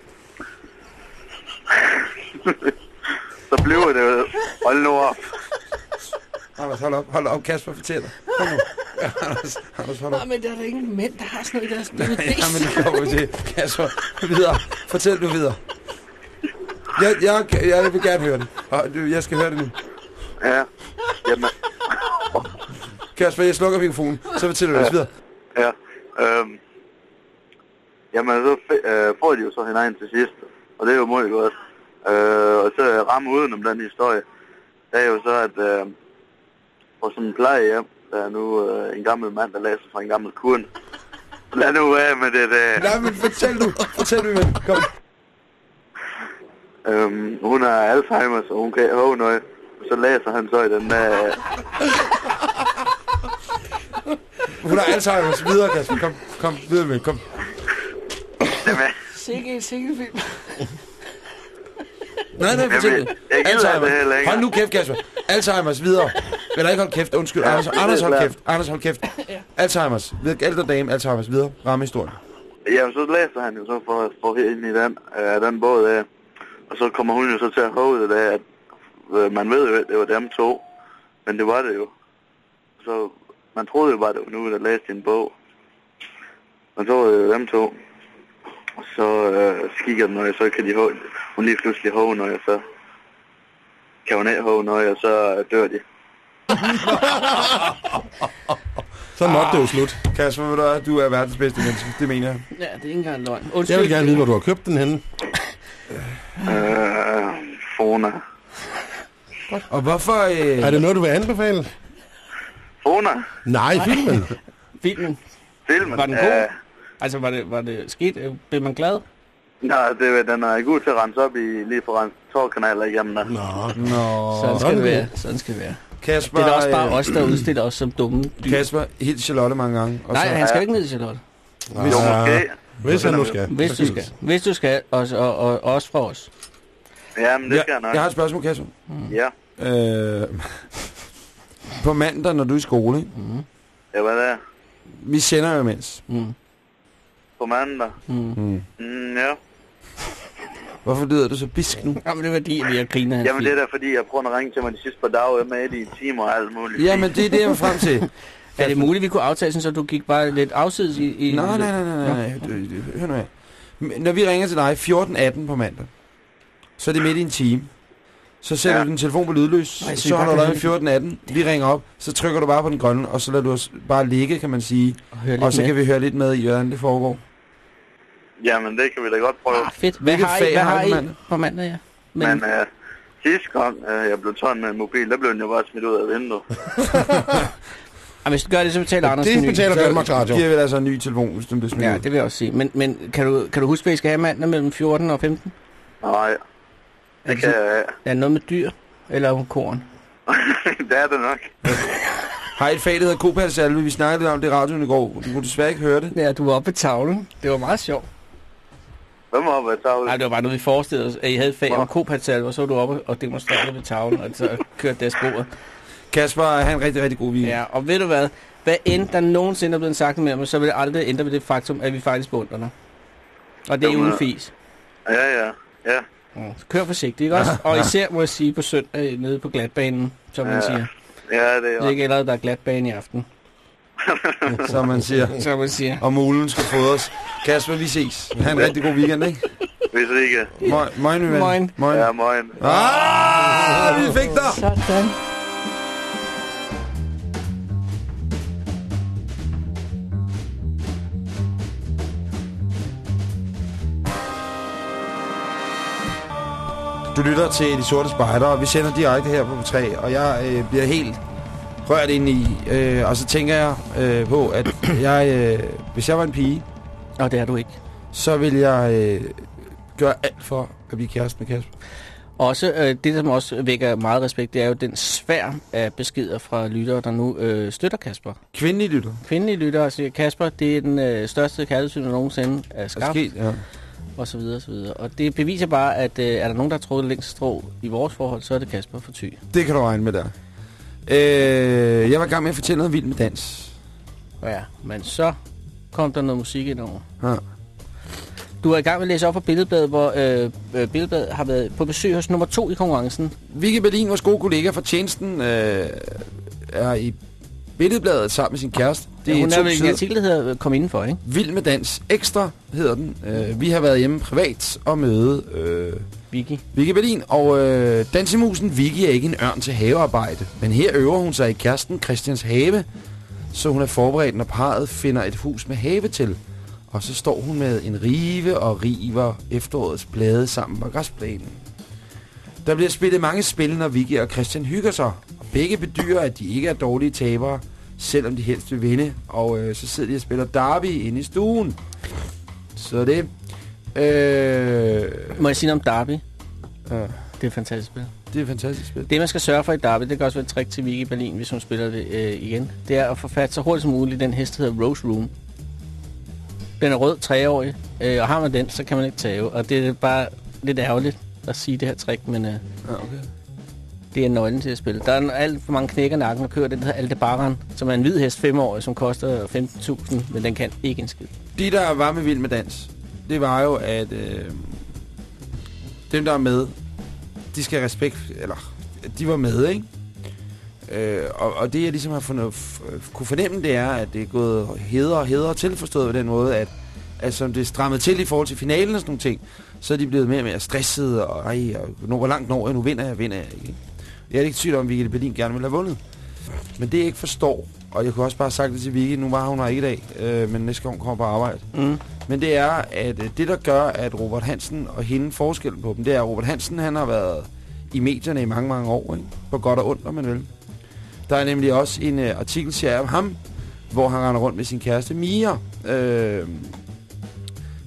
så bliver det jo... Hold nu op. Anders, hold op, hold op, Kasper, fortæl dig. Kom nu. Ja, Anders, Anders, hold op. Nej, men der er da ingen mænd, der har sådan noget i deres DVD. Ja, men det kommer vi til. Kasper, videre. Fortæl du videre. Jeg, jeg, jeg vil gerne høre du- jeg skal høre det nu. Ja. Jamen, Kasper, jeg slukker mikrofonen, så fortæller du os videre. Ja. Øhm, jamen, så øh, får de jo så hinanden til sidst. Og det er jo meget godt. Øh, og så ramme udenom den historie. Det er jo så, at øh, på sådan en plejehjem, der er nu øh, en gammel mand, der læser fra en gammel kurn. Lad nu af med det der. Nej, men fortæl du. Fortæl men kom. Øhm, hun har Alzheimer's, og hun kan ikke huske noget. Så læser han så i den der... Hun har Alzheimer's videre, Kasper. Kom, kom, videre med, kom. Jamen, Sikke, sikke film. Nej, nej, fortæl længere. Hold nu kæft, Kasper. Alzheimer's videre. Eller ikke hold kæft, undskyld. Ja, Anders, er Anders hold kæft. Anders hold kæft. Alzheimer's. Ved ældre dame, Alzheimer's videre. Ramme historien. Ja, så læser han jo så for, for ind i den, øh, den båd af. Og så kommer hun jo så til at det der, at øh, man ved jo, at det var dem to. Men det var det jo. Så man troede jo bare, det var nu, der læste en bog. Men så var det jo dem to. Og så øh, skikker den, og så kan de huske, hun lige pludselig huske noget, og så kan hun ikke huske noget, og så øh, dør de. Så måtte det jo slut. Kasper, ved du hvad? Du er verdens bedste menneske. Det mener jeg. Ja, det er ikke engang løgn. Undskyld. Jeg vil gerne vide, hvor du har købt den henne. Øh, Fona. Og hvorfor... Øh... Er det noget, du vil anbefale? Fona? Nej, filmen. Filmen. Filmen? Var den god? Altså, var det, var det skidt? Øh, Blev man glad? Nej, det, den er god til at rense op i, lige for rense tårkanaler igennem der. Nå. Nå. Sådan skal det være. Sådan skal det være. Kasper, Det er da også bare øh, os, der udstiller os som dumme dyr. Kasper, helt Charlotte mange gange. Og Nej, så, han skal ikke ned i Charlotte. Jo, måske. Hvis han nu skal. Hvis du skal. Hvis du skal, og, og, og også fra os. Ja, men det skal jeg jeg, nok. jeg har et spørgsmål, Kasper. Ja, Øh, på mandag, når du er i skole, ikke? ja, hvad det er? vi sender jo imens. Mm. På mandag? Mm. Mm, ja. Hvorfor lyder du så bisk nu? Jamen, det var fordi, jeg griner hans Jamen, det er da fordi, jeg prøver at ringe til mig de sidste par dage. Jeg er med i en time og alt muligt. Jamen, det er det, jeg er frem til. Er det muligt, vi kunne aftale sådan, så du gik bare lidt afsides i... i Nej, nej, nej, nej, nej. Du- du- Hør nu. M- Når vi ringer til dig 14.18 på mandag, så er det midt i en time. Så sætter Ja. du din telefon på lydløs, Ej, så så, du øje 14.18. Vi ringer op, så trykker du bare på den grønne, og så lader du os bare ligge, kan man sige. Og, Og så med. kan vi høre lidt med i, hvordan det foregår. Jamen, det kan vi da godt prøve. Ah, fedt. Hvad Hvilket har I, hvad har I på mandag? på mandag, ja? Men, Men uh, sidste gang, uh, jeg blev tøjet med en mobil, der blev den jo bare smidt ud af vinduet. Jamen, hvis du gør det, så betaler Anders Det en ny. betaler Danmarks Radio. giver vi dig altså en ny telefon, hvis du bliver smidt Ja, ud. det vil jeg også sige. Men, men kan, du, kan du huske, hvad I skal have mandag mellem 14 og 15? Nej, det kan jeg Er det noget med dyr? Eller korn? Det er det nok. Har I et fag, der hedder Kopalsalve? Vi snakkede lidt om det i radioen i går. Du kunne desværre ikke høre det. Ja, du var oppe ved tavlen. Det var meget sjovt. Tavlet? Nej, det var bare noget, vi forestillede os, at I havde fag om kopatsalve, og så var du oppe og demonstrerede ved tavlen, og så kørte det af sporet. Kasper, han en rigtig, rigtig god weekend. Ja, og ved du hvad? Hvad end der nogensinde er blevet sagt med mig, så vil det aldrig ændre ved det faktum, at vi faktisk beundrer dig. Og det er uden fis. Ja, ja, ja. Mm. Så Kør forsigtigt, ikke også? Og især må jeg sige på søndag nede på glatbanen, som man Ja. siger. Ja, det er Det er jo. ikke allerede, der er glatbane i aften, Som man siger. som man siger. Og mulen skal fodres. Kasper, vi ses. Ha' en rigtig god weekend, ikke? Hvis ikke. Moin, moin, min ven. Moin. Moin. Ja, morgen. Ah, vi fik dig! Sådan. Du lytter til De Sorte Spejder, og vi sender direkte her på 3 og jeg øh, bliver helt rørt ind i, øh, og så tænker jeg øh, på, at jeg, øh, hvis jeg var en pige, Og det er du ikke. så vil jeg øh, gøre alt for at blive kæreste med Kasper. Også øh, det, som også vækker meget respekt, det er jo den svær af beskeder fra lyttere, der nu øh, støtter Kasper. Kvindelige lytter. Kvindelige lyttere siger, Kasper, det er den øh, største kærlighedsfilm, der nogensinde er Er skabt, sket, ja. og så videre, og så videre. Og det beviser bare, at øh, er der nogen, der har troet længst strå i vores forhold, så er det Kasper for ty. Det kan du regne med der. Øh, jeg var i gang med at fortælle noget vildt med dans. Ja, men så kom der noget musik ind over. Ja. Du er i gang med at læse op på Billedbladet, hvor øh, øh, Billedbladet har været på besøg hos nummer to i konkurrencen. Vicky Berlin, vores gode kollega fra tjenesten, øh, er i billedbladet sammen med sin kæreste. Det Hun to er vel en artikel, der hedder øh, Kom indenfor, ikke? Vild med dans ekstra hedder den. Øh, vi har været hjemme privat og møde øh, Vicky. Vicky Berlin. Og øh, dansemusen Vicky er ikke en ørn til havearbejde. Men her øver hun sig i kæresten Christians have. Så hun er forberedt, når parret finder et hus med have til. Og så står hun med en rive og river efterårets blade sammen på græsplænen. Der bliver spillet mange spil, når Vicky og Christian hygger sig. Og begge bedyrer, at de ikke er dårlige tabere, selvom de helst vil vinde. Og øh, så sidder de og spiller derby inde i stuen. Så det. Øh, Må jeg sige noget om Derby? ja, Det er et fantastisk spil. det er et fantastisk spil. Det, man skal sørge for i Derby, det kan også være et trick til Vicky Berlin, hvis hun spiller det øh, igen. Det er at få fat så hurtigt som muligt i den hest, der hedder Rose Room. Den er rød, treårig, øh, og har man den, så kan man ikke tage. Og det er bare lidt ærgerligt at sige det her trick, men øh, Ja, okay. det er nøglen til at spille. Der er alt for mange knækker nakken og kører den, der hedder Aldebaran, som er en hvid hest, femårig, som koster 15.000, men den kan ikke en skid. De, der var med Vild med Dans, det var jo, at øh, dem, der er med, de skal have respekt, eller de var med, ikke? Øh, og, og det, jeg ligesom har fundet, kunne fornemme, det er, at det er gået heder og heder til, forstået på den måde, at, at som det er strammet til i forhold til finalen og sådan nogle ting, så er de blevet mere og mere stressede, og, ej, og nu, hvor langt når jeg, nu vinder jeg, vinder jeg ikke. Jeg er ikke tvivl om, at Vigilie Berlin gerne ville have vundet. Men det, jeg ikke forstår, og jeg kunne også bare have sagt det til Vicky, nu var hun her ikke i dag, øh, men næste gang hun kommer på arbejde, Mm. men det er, at øh, det der gør, at Robert Hansen og hende forskellen på dem, det er, at Robert Hansen, han har været i medierne i mange, mange år, ikke? På godt og ondt, om man vil. Der er nemlig også en uh, artikelserie om ham, hvor han render rundt med sin kæreste Mia. Øh,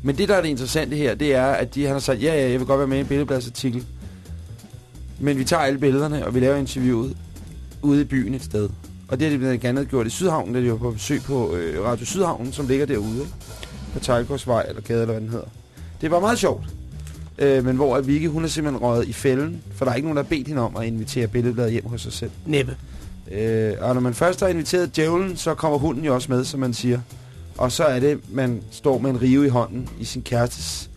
men det, der er det interessante her, det er, at de, han har sagt, ja, ja, jeg vil godt være med i en billedbladsartikel. Men vi tager alle billederne, og vi laver interviewet ude i byen et sted. Og det har de blandt andet gjort i Sydhavnen, da de var på besøg på øh, Radio Sydhavnen, som ligger derude. Ikke? på Tejlgårdsvej, eller gade, eller hvad den hedder. Det var meget sjovt. Øh, men hvor at Vicky, hun er simpelthen røget i fælden, for der er ikke nogen, der har bedt hende om at invitere billedbladet hjem hos sig selv. Næppe. Øh, og når man først har inviteret djævlen, så kommer hunden jo også med, som man siger. Og så er det, man står med en rive i hånden i sin kærestes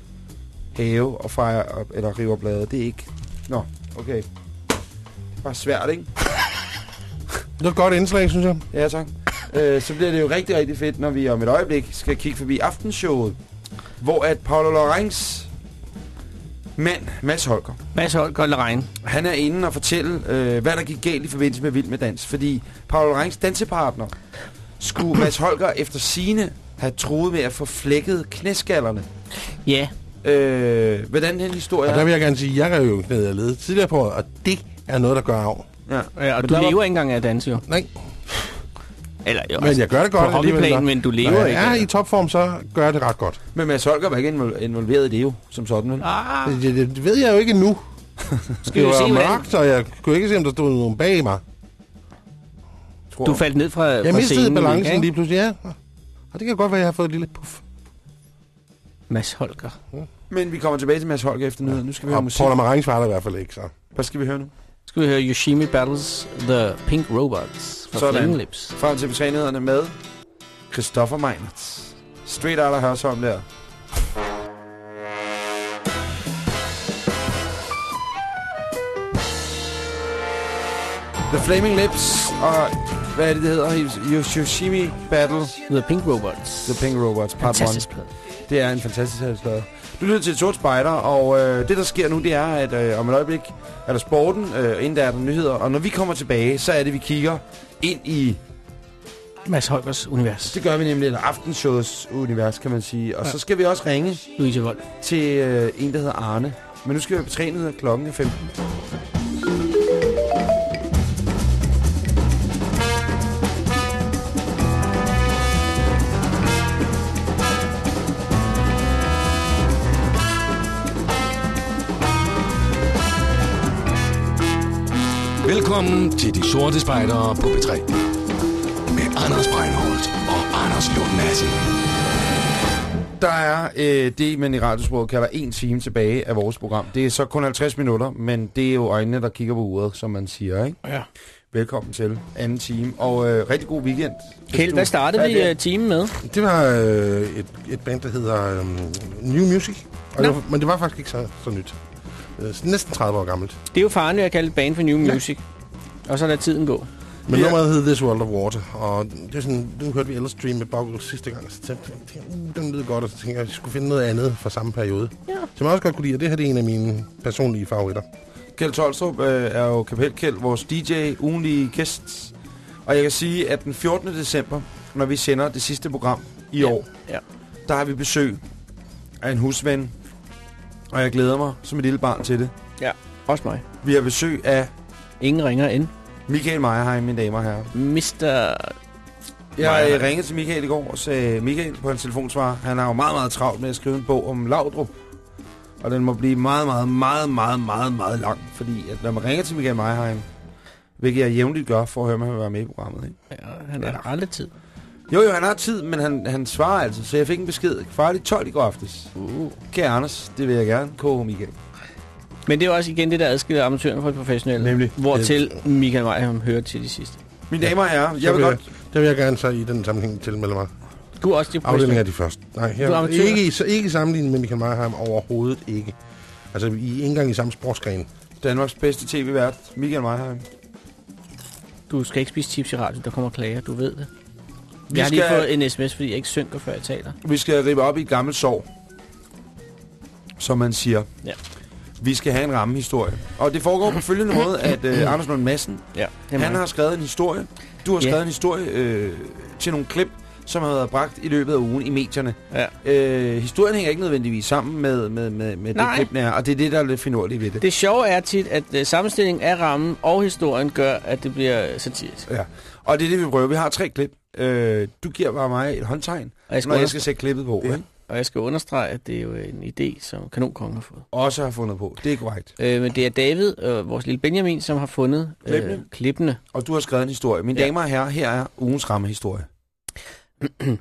have og fejre op, eller river blade. Det er ikke... Nå, okay. Det er bare svært, ikke? Det var et godt indslag, synes jeg. Ja, tak. Øh, så bliver det jo rigtig, rigtig fedt, når vi om et øjeblik skal kigge forbi aftenshowet, hvor at Paolo Lorenz mand, Mads Holger, Mads Holger Lerein. han er inde og fortælle, øh, hvad der gik galt i forbindelse med Vild med Dans. Fordi Paolo Lorenz dansepartner skulle Mads Holger efter sine have troet med at få flækket knæskallerne. Ja, Øh, hvordan den historie Og der er. vil jeg gerne sige, at jeg er jo nede og lede tidligere på, og det er noget, der gør af. Ja. ja og Men du der var- lever ikke engang af at danse, jo. Nej, Eller jo, men jeg gør det godt på hobbyplan, men du lever Når ikke. jeg er i topform, så gør jeg det ret godt. Men Mads Holger var ikke invol- involveret i det jo, som sådan. Vel? Ah, Det, det, det ved jeg jo ikke endnu. skal Det vi se, var hvordan mørkt, og jeg kunne ikke se, om der stod nogen bag mig. Tror du faldt ned fra, Jeg fra mistede scenen. balancen ikke? lige pludselig, ja. Og det kan godt være, at jeg har fået et lille puff. Mads Holger. Men vi kommer tilbage til Mads Holger efter nyheder. Nu skal vi høre Og musik. Paula Marang svarer der i hvert fald ikke, så. Hvad skal vi høre nu? Skal vi høre Yoshimi Battles The Pink Robots fra Sådan. Flaming Lips. Frem til betrænighederne med Christoffer Meinert. Straight out of Hørsholm der. The Flaming Lips og hvad er det, det hedder? Yoshimi Battle The Pink Robots. The Pink Robots Part 1. Fantastisk plade. Det er en fantastisk plade. Du lytter til Sort Spider, og øh, det der sker nu, det er, at øh, om et øjeblik er der sporten, øh, inden der er der nyheder, og når vi kommer tilbage, så er det, vi kigger ind i, Mads Holgers univers. det gør vi nemlig, eller aftenshows univers, kan man sige. Og ja. så skal vi også ringe Louise Vold. til øh, en, der hedder Arne. Men nu skal vi på trænet klokken er 15. Velkommen til De Sorte Spejdere på P3. Med Anders Breinholt og Anders Lund Madsen. Der er øh, det, man i radiosproget kalder en time tilbage af vores program. Det er så kun 50 minutter, men det er jo øjnene, der kigger på uret, som man siger. Ikke? Ja. Velkommen til anden time, og øh, rigtig god weekend. Kjeld, hvad startede vi der. uh, timen med? Det var øh, et, et band, der hedder um, New Music. Og det var, men det var faktisk ikke så, så nyt. Øh, næsten 30 år gammelt. Det er jo faren, jeg kalder band for New Music. Og så lader tiden gå. Men ja. nummeret hed This World of Water, og det er sådan, nu hørte vi ellers stream med Boggle sidste gang, så tænkte jeg, uh, den lyder godt, og så tænkte jeg, at jeg skulle finde noget andet fra samme periode. Ja. Som jeg også godt kunne lide, og det her det er en af mine personlige favoritter. Kjeld Tolstrup øh, er jo kapelkjeld, vores DJ, ugenlige gæst. Og jeg kan sige, at den 14. december, når vi sender det sidste program i Ja. år, Ja. der har vi besøg af en husven. Og jeg glæder mig som et lille barn til det. Ja, også mig. Vi har besøg af Ingen ringer end. Michael Meierheim, mine damer og herrer. Mr. Jeg Meierheim. ringede til Michael i går og sagde, Michael på hans telefonsvar, han har jo meget, meget travlt med at skrive en bog om Laudrup. Og den må blive meget, meget, meget, meget, meget, meget lang. Fordi at når man ringer til Michael Meierheim, hvilket jeg jævnligt gør, for at høre, om han vil være med i programmet. Ikke? Ja, han har aldrig tid. Jo, jo, han har tid, men han, han svarer altså. Så jeg fik en besked. Farligt 12 i går aftes. Uh. Kære Anders, det vil jeg gerne. K. Michael. Men det er også igen det, der adskiller amatøren fra de professionelle. Nemlig. Hvortil Michael Meierheim hører til de sidste. Mine damer og herrer, jeg vil vil godt... Det vil jeg gerne så i den sammenhæng tilmelde mig. Du er også de Afdelingen er de første. Nej, Du er her, amatør. ikke, i- så ikke sammenlignet med Michael Meierheim overhovedet ikke. Altså, I er ikke engang i samme sportsgren. Danmarks bedste tv-vært, Michael Meierheim. Du skal ikke spise chips i radio, der kommer klager, du ved det. Vi Jeg har lige fået en sms, fordi jeg ikke synker, før jeg taler. Vi skal ribe op i et gammelt sår, som man siger. Ja. Vi skal have en rammehistorie. Og det foregår på følgende måde, at øh, Anders Lund Madsen, Ja, det han har skrevet en historie. Du har skrevet en historie øh, til nogle klip, som har været bragt i løbet af ugen i medierne. Ja. Øh, historien hænger ikke nødvendigvis sammen med, med, med, med det Nej. klip, er, og det er det, der er lidt finurligt ved det. Det sjove er tit, at uh, sammenstillingen af rammen og historien gør, at det bliver satirisk. Ja. Og det er det, vi prøver. Vi har tre klip. Øh, du giver bare mig et håndtegn, Og jeg skal, når jeg skal sætte klippet på. Ja. Ikke? Og jeg skal understrege, at det er jo en idé, som Kanonkongen har fået. Også har fundet på. Det er korrekt. Øh, men det er David, øh, vores lille Benjamin, som har fundet øh, Klippene. klippene. Og du har skrevet en historie. Mine Ja. damer og herrer, her er ugens rammehistorie.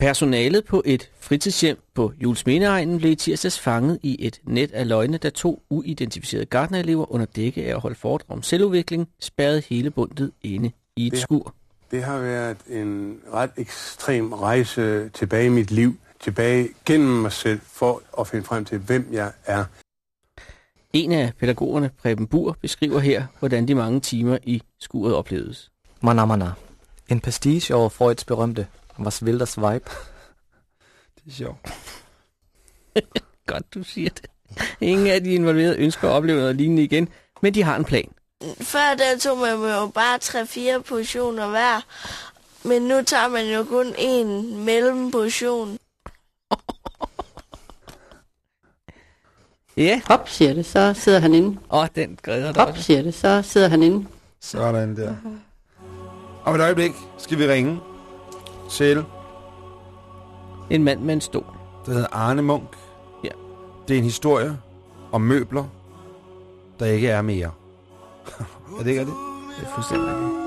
Personalet på et fritidshjem på Julesmineegnen blev i tirsdags fanget i et net af løgne, da to uidentificerede gartnerelever under dække af at holde foredrag om selvudvikling spærrede hele bundet inde i et Det- skur. Det har været en ret ekstrem rejse tilbage i mit liv. Tilbage gennem mig selv for at finde frem til, hvem jeg er. En af pædagogerne, Preben Bur, beskriver her, hvordan de mange timer i skuret opleves. Mana Mana. En pastiche over Freuds berømte Was will das Weib? Det er sjovt. Godt, du siger det. Ingen af de involverede ønsker at opleve noget lignende igen, men de har en plan. Før der tog man jo bare 3-4 portioner hver, men nu tager man jo kun én mellemportion. Ja. Hop, siger det, så sidder han inde. Åh, den græder der Hop, også. siger det, så sidder han inde. Sådan der. Om et øjeblik skal vi ringe til En mand med en stol. der hedder Arne Munk. Ja. Det er en historie om møbler, der ikke er mere. er det ikke det? Det er fuldstændig rigtigt.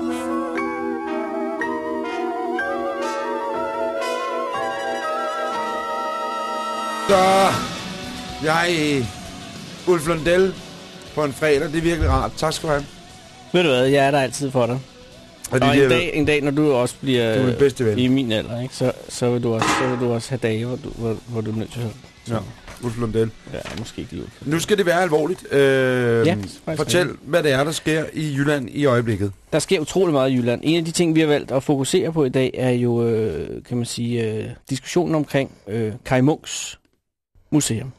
Så jeg Ulf Lundell på en fredag. Det er virkelig rart. Tak skal du have. Ved du hvad, jeg er der altid for dig. Og Og er en det, dag, en dag, når du også bliver Du er bedste ven. i min alder, ikke, så, så, vil du også, så vil du også have dage, hvor du, hvor, hvor du er nødt til at... Ja, Ulf Lundell. Ja, måske ikke lige. Nu skal det være alvorligt. Øh, Ja, fortæl, rigtigt. hvad det er, der sker i Jylland i øjeblikket. Der sker utrolig meget i Jylland. En af de ting, vi har valgt at fokusere på i dag, er jo, øh, kan man sige, øh, diskussionen omkring øh, Kai Munks museum.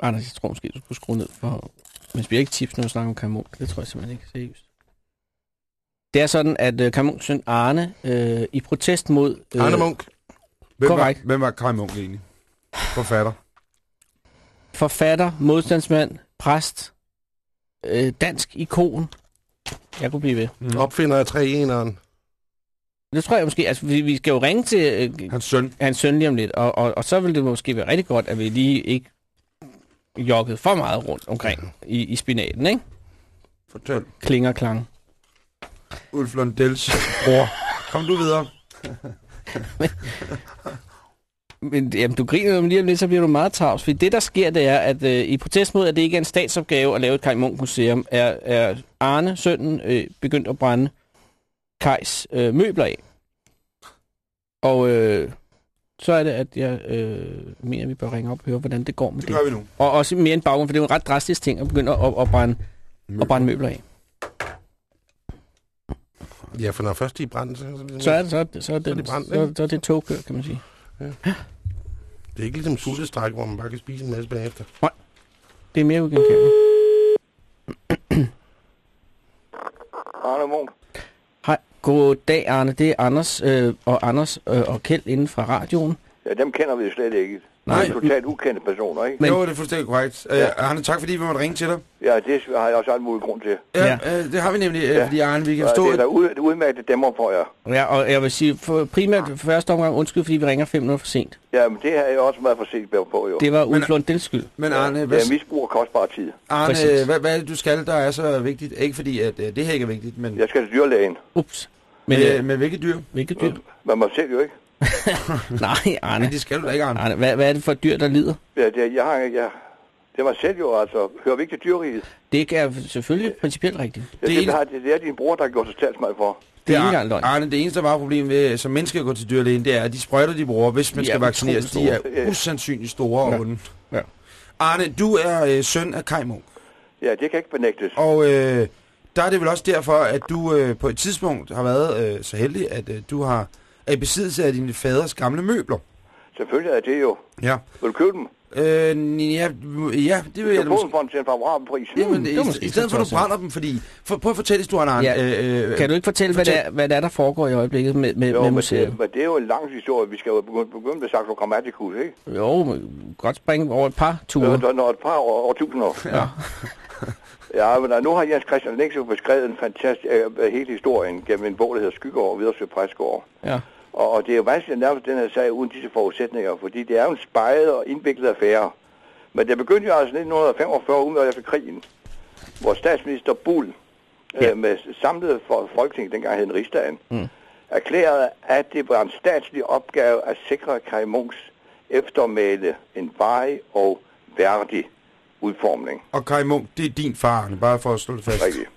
Anders, jeg tror måske, du skulle skrue ned for... Men vi har ikke tips, når vi snakker om Camus. Det tror jeg simpelthen ikke. Seriøst. Det er sådan, at øh, Camus' søn Arne, øh, i protest mod... Øh, Arne Munk. Hvem korrekt. Var, hvem var Kai Munk egentlig? Forfatter. Forfatter, modstandsmand, præst, øh, dansk ikon. Jeg kunne blive ved. Mm. Opfinder af 3 1'eren. Det tror jeg måske, altså vi, vi skal jo ringe til øh, hans, søn. hans søn lige om lidt, og, og, og så vil det måske være rigtig godt, at vi lige ikke joggede for meget rundt omkring i, i spinaten, ikke? Fortæl. Klinger klang. Ulf Lundels bror. Kom du videre. men, jamen, du griner om lige om lidt, så bliver du meget tavs. For det, der sker, det er, at øh, i protest mod, at det ikke er en statsopgave at lave et Kaj Munk Museum, er, er Arne, sønnen, øh, begyndt at brænde Kajs øh, møbler af. Og øh, så er det, at jeg øh, mener, at vi bør ringe op og høre, hvordan det går med det. Det gør vi nu. Og også mere end baggrund, for det er jo en ret drastisk ting at begynde at, at, brænde, at brænde møbler af. Ja, for når først de er brændt, så, Så er det, så er det, så er Så er de det, brændt, så, så er det togkør, kan man sige. Det er ikke ligesom sultestræk, hvor man bare kan spise en masse bagefter. Det er mere ugenkendeligt. Arne Munk. Hej, goddag Arne. Det er Anders øh, og Anders øh, og Kjeld inden fra radioen. Ja, dem kender vi slet ikke. Nej. Det er totalt ukendte personer, ikke? Men... Jo, det er fuldstændig korrekt. Uh, Arne, tak fordi vi måtte ringe til dig. Ja, det har jeg også alt mulig grund til. Ja, ja. Uh, det har vi nemlig, uh, Ja. fordi Arne, vi kan Og forstå... det er ud, et udmærket dæmmer for jer. Ja, og jeg vil sige, for primært første omgang undskyld, fordi vi ringer fem minutter for sent. Ja, men det har jeg også været for set på, jo. Det var Ulf Lundells skyld. Men Arne, Ja, hvad, det er misbrug af kostbar tid. Arne Præcis. hvad, hvad er det, du skal, der er så vigtigt? Ikke fordi, at uh, det her ikke er vigtigt, men... Jeg skal til dyrlægen. Ups. Men, Men, med, øh, med hvilket dyr? hvilket dyr? Men mig selv jo ikke. Nej, Arne. Men det skal du da ikke, Arne. Arne hvad, hvad er det for et dyr, der lider? Ja, det, jeg har, jeg, det er mig selv jo, altså. Hører vi ikke til dyreriget? Det er selvfølgelig principielt rigtigt. Ja, Det det, er det, har, det, det er din bror, der har gjort sig talsmand for. Det er ikke engang løgn. Arne, det eneste, der var problem ved, som mennesker går til dyrlægen, det er, at de sprøjter, de bruger, hvis man De er skal vaccineres, de er usandsynligt store og Ja. onde. Ja. Arne, du er øh, søn af Kai Munk, Ja, det kan ikke benægtes. og øh, der er det vel også derfor, at du øh, på et tidspunkt har været øh, så heldig, at øh, du har er i besiddelse af din faders gamle møbler. Selvfølgelig er det jo. Ja. Vil du købe dem? Øh, ja, ja, det vil Du jeg kan da måske. dem for en, til en favorabel pris. Jamen, det var i, måske i stedet for, at du brænder dem, fordi... For, prøv at fortælle historien, Arne. Ja. Øh, øh, Kan du ikke fortælle, hvad det, er, hvad det er, der foregår i øjeblikket med, med, Jo, med men museet? det, men det er jo en lang historie. Vi skal jo begynde, begynde med Saxo Grammaticus, ikke? Jo, men godt springe over et par ture. Når, når et par år, årtusinder. Ja. Ja, men uh, nu har Jens Christian Længsø beskrevet en fantastisk uh, hele historien gennem en bog, der hedder Skyggeår og Vidersø Præsgaard. Ja. Og, og det er jo vanskeligt at nærmest den her sag uden disse forudsætninger, fordi det er jo en spejlet og indviklet affære. Men det begyndte jo altså 1945 umiddelbart efter krigen, hvor statsminister Bull Ja. øh, med samlet for Folketinget, dengang hed den Rigsdagen, Mm. erklærede, at det var en statslig opgave at sikre Kai Munks eftermæle en vej og værdig udformning. Og Kai Munk, det er din far, bare for at slå det fast. Rigtigt.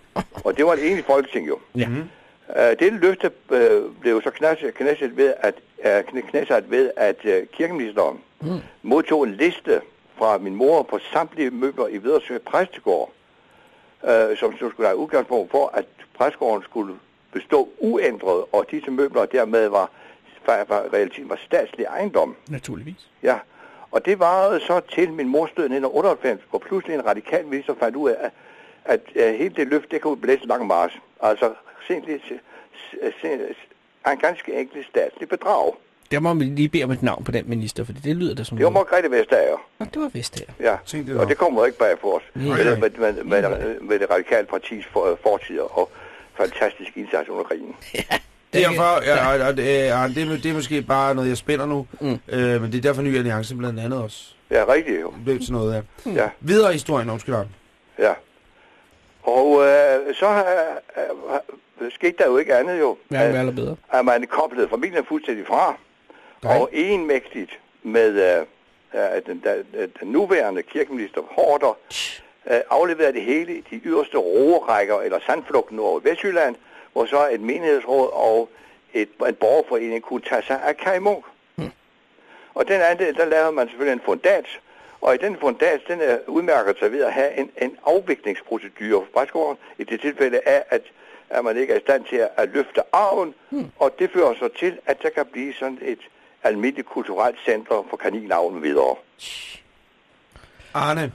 Og det var et enigt folketing jo. Ja. Mhm. Uh, det løfte uh, blev så knæsat, knæsat ved, at, knæsat ved, at kirkeministeren Mm. modtog en liste fra min mor på samtlige møbler i Vedersø Præstegård, som så skulle have udgangspunkt for, at præstegården skulle bestå uændret, og disse møbler dermed var, var, var realiteten var statslig ejendom. Naturligvis. Ja, og det varede så til min mors død i 1998, hvor pludselig en radikal minister fandt ud af, at, at, at hele det løft, det kunne blæse lang march. Altså, simpelthen en ganske enkelt statslig bedrag. Der må vi lige bede om et navn på den minister, for det lyder da som Det var Margrethe Vestager. Nå, det var vist her. Ja, det og det kommer ikke bag for os. Nej. Med, med, med, med, med det radikale partis for, fortider og fantastisk indsats under krigen. Derfor, ja, og, og, det, ja, det, er, det er måske bare noget, jeg spiller nu, mm. øh, men det er derfor Ny Alliance blandt andet også. Ja, rigtigt jo. Blev til noget af. Ja. Videre i historien, undskyld. Ja. Og øh, så øh, øh, skete der jo ikke andet jo, Hverken værre bedre. at man koblede familien fuldstændig fra, Nej. og enmægtigt med øh, øh, den, den, den nuværende kirkeminister Hårder øh, afleverede det hele i de yderste roerækker, eller sandflugten over Vestjylland, hvor så et menighedsråd og et, en borgerforening kunne tage sig af Kai Munk. Og den anden, der lavede man selvfølgelig en fundat, og i den fundat, den er udmærket sig ved at have en, en afviklingsprocedure for præstegården, i det tilfælde af, at, at man ikke er i stand til at, løfte arven, hmm. og det fører så til, at der kan blive sådan et almindeligt kulturelt center for kaninavlen videre. Arne.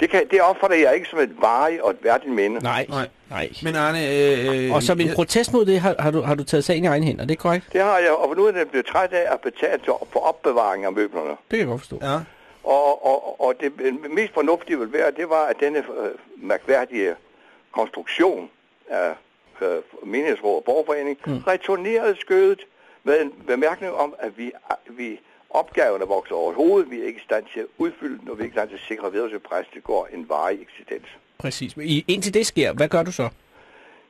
Det, kan, det opfatter jeg ikke som et varigt og et værdigt minde. Nej, nej. nej. Men Arne... Øh, øh, Og som en jeg- protest mod det, har, har, du, har du taget sagen i egen hænder, det er korrekt? Det har jeg, og nu er jeg blevet træt af at betale til, for opbevaring af møblerne. Det kan jeg godt forstå. Ja. Og, og, og det mest fornuftige vil være, det var, at denne øh, mærkværdige konstruktion af øh, menighedsråd og borgerforening mm. returnerede skødet med en bemærkning om, at vi, vi opgaverne vokser over hovedet, vi er ikke i stand til at udfylde den, og vi er ikke i stand til at sikre at præstegård en varig eksistens. Præcis. Men indtil det sker, hvad gør du så?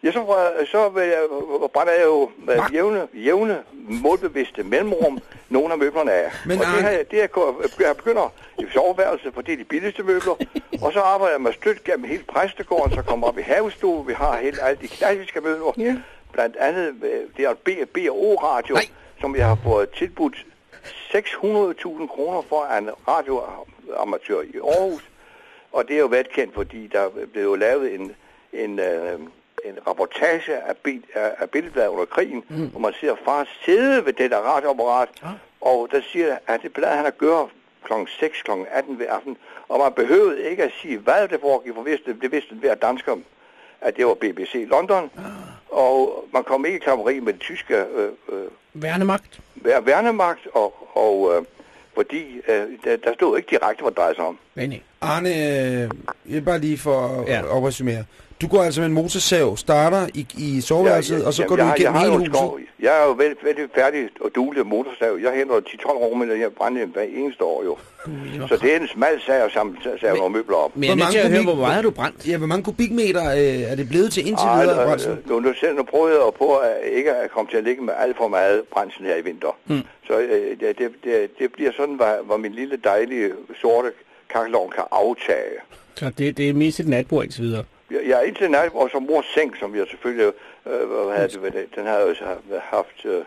Ja, så, øh, så vil jeg, øh, brænder jeg jo med jævne, jævne, målbevidste mellemrum nogle af møblerne af. Men og det, jeg, det er, jeg begynder i soveværelset, for det er de billigste møbler, og så arbejder jeg med støt gennem hele præstegården, så kommer op i havestue, vi har helt alle de klassiske møbler, ja. blandt andet øh, det er et B- B&O radio, som jeg har fået tilbudt 600.000 kroner for af en radioamatør i Aarhus, og det er jo velkendt, fordi der blev lavet en, en, øh, en rapportage af, bil, af, af billedbladet under krigen, mm. hvor man ser far sidde ved det der radioapparat, ah. og der siger, at det plejede han at gøre kl. 6, kl. 18 ved aften, og man behøvede ikke at sige, hvad det foregik, for vidste, det vidste hver dansker, at det var BBC London, ah. og man kom ikke i klammeri med det tyske øh, øh, Værnemagt. vær- værnemagt, og, og øh, fordi øh, der, der stod ikke direkte, hvad det drejede sig om. Nej, nej. Arne, øh, bare lige for at ja. Du går altså med en motorsav, starter i, i soveværelset, og så går jeg, du igennem jeg har hele huset. skov- Jeg er jo vældig, vældig færdig og duelig motorsav. Jeg henter 10-12 år med jeg brænder hver eneste år jo. Så det er en smal sag at samle save nogle møbler op. Men jeg er nødt til at høre, hvor meget har du brændt? Ja, hvor mange kubikmeter øh, er det blevet til indtil Ej, videre øh, brændsel? nu, nu, selv, nu prøver jeg på at ikke at komme til at ligge med alt for meget brændsel her i vinter. Mm. Så øh, det, det, det, det bliver sådan, hvor, hvor min lille dejlige sorte kakkelovn kan aftage. Så det, det er mest et natbord indtil videre. Jeg, jeg er indtil nat, og som mors seng, som jeg selvfølgelig øh, hvad havde den har jeg jo så haft øh,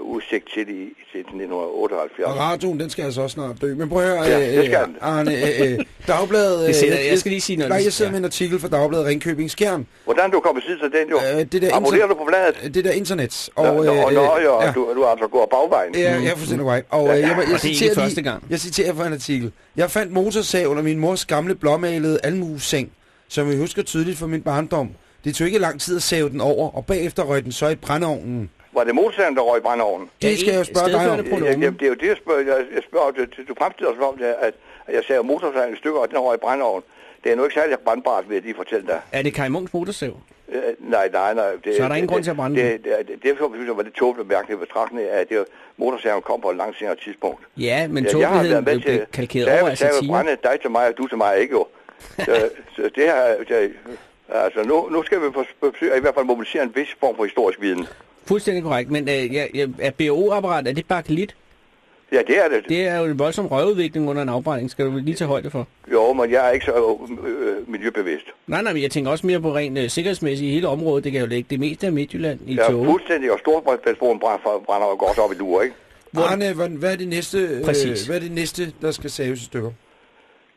udsigt til i, til 1978. Og radioen, den skal altså også snart dø. Men prøv at høre, Ja, det skal øh, den. Arne, øh, øh, Dagbladet... Det sidder- øh, jeg skal lige sige noget. Nej, jeg sidder Ja. med en artikel fra Dagbladet Ringkøbing Skjern. Hvordan du kommer besiddelse af den jo? Øh, det der Abonnerer du på bladet? Det der internet. Og, nå, nå, øh, nå, øh, ja, Du, du altså går bagvejen. Ja, jeg er fuldstændig right. Og Ja, øh, ja. jeg, jeg, jeg, citerer første lige, gang. jeg citerer fra en artikel. Jeg fandt motorsav under min mors gamle blåmalede almueseng, som jeg husker tydeligt fra min barndom. Det tog ikke lang tid at save den over, og bagefter røg den så i brændeovnen. Var det motorsagen, der røg i brændeovnen? Det skal jeg jo spørge dig om. Ja, det er jo det, jeg spørger. Jeg, jeg spørger du, du fremstiller som om, det, at, at jeg saver motorsagen i stykker, og den røg i brændeovnen. Det er nu ikke særlig brandbart, vil jeg lige fortælle dig. Er det Kai Munks motorsav? Øh, nej, nej, nej. Det, Så er der ingen det, grund til at brænde det, det, det, det, det, det var det tåbeligt mærkeligt betragtning af, at det, motorsaven kom på et langt senere tidspunkt. Ja, men jeg har tåbeligheden været med blev til kalkeret over af satire. brænde dig til mig, og du til mig ikke jo. Så, så det her, det, altså nu, nu skal vi forsøge i hvert fald mobilisere en vis form for historisk viden. Fuldstændig korrekt, men øh, ja, ja, er BO-apparat, er det bakelit? Ja, det er det. Det er jo en voldsom røvudvikling under en afbrænding, skal du lige tage højde for. Jo, men jeg er ikke så øh, miljøbevidst. Nej, nej, men jeg tænker også mere på rent øh, sikkerhedsmæssigt i hele området. Det kan jo ligge det meste af Midtjylland i Jeg er tog. fuldstændig, og Storbritannien brænder, brænder og går så op i lur, ikke? Arne, hvad, hvad er det næste, øh, Præcis. hvad er det næste, der skal saves i stykker?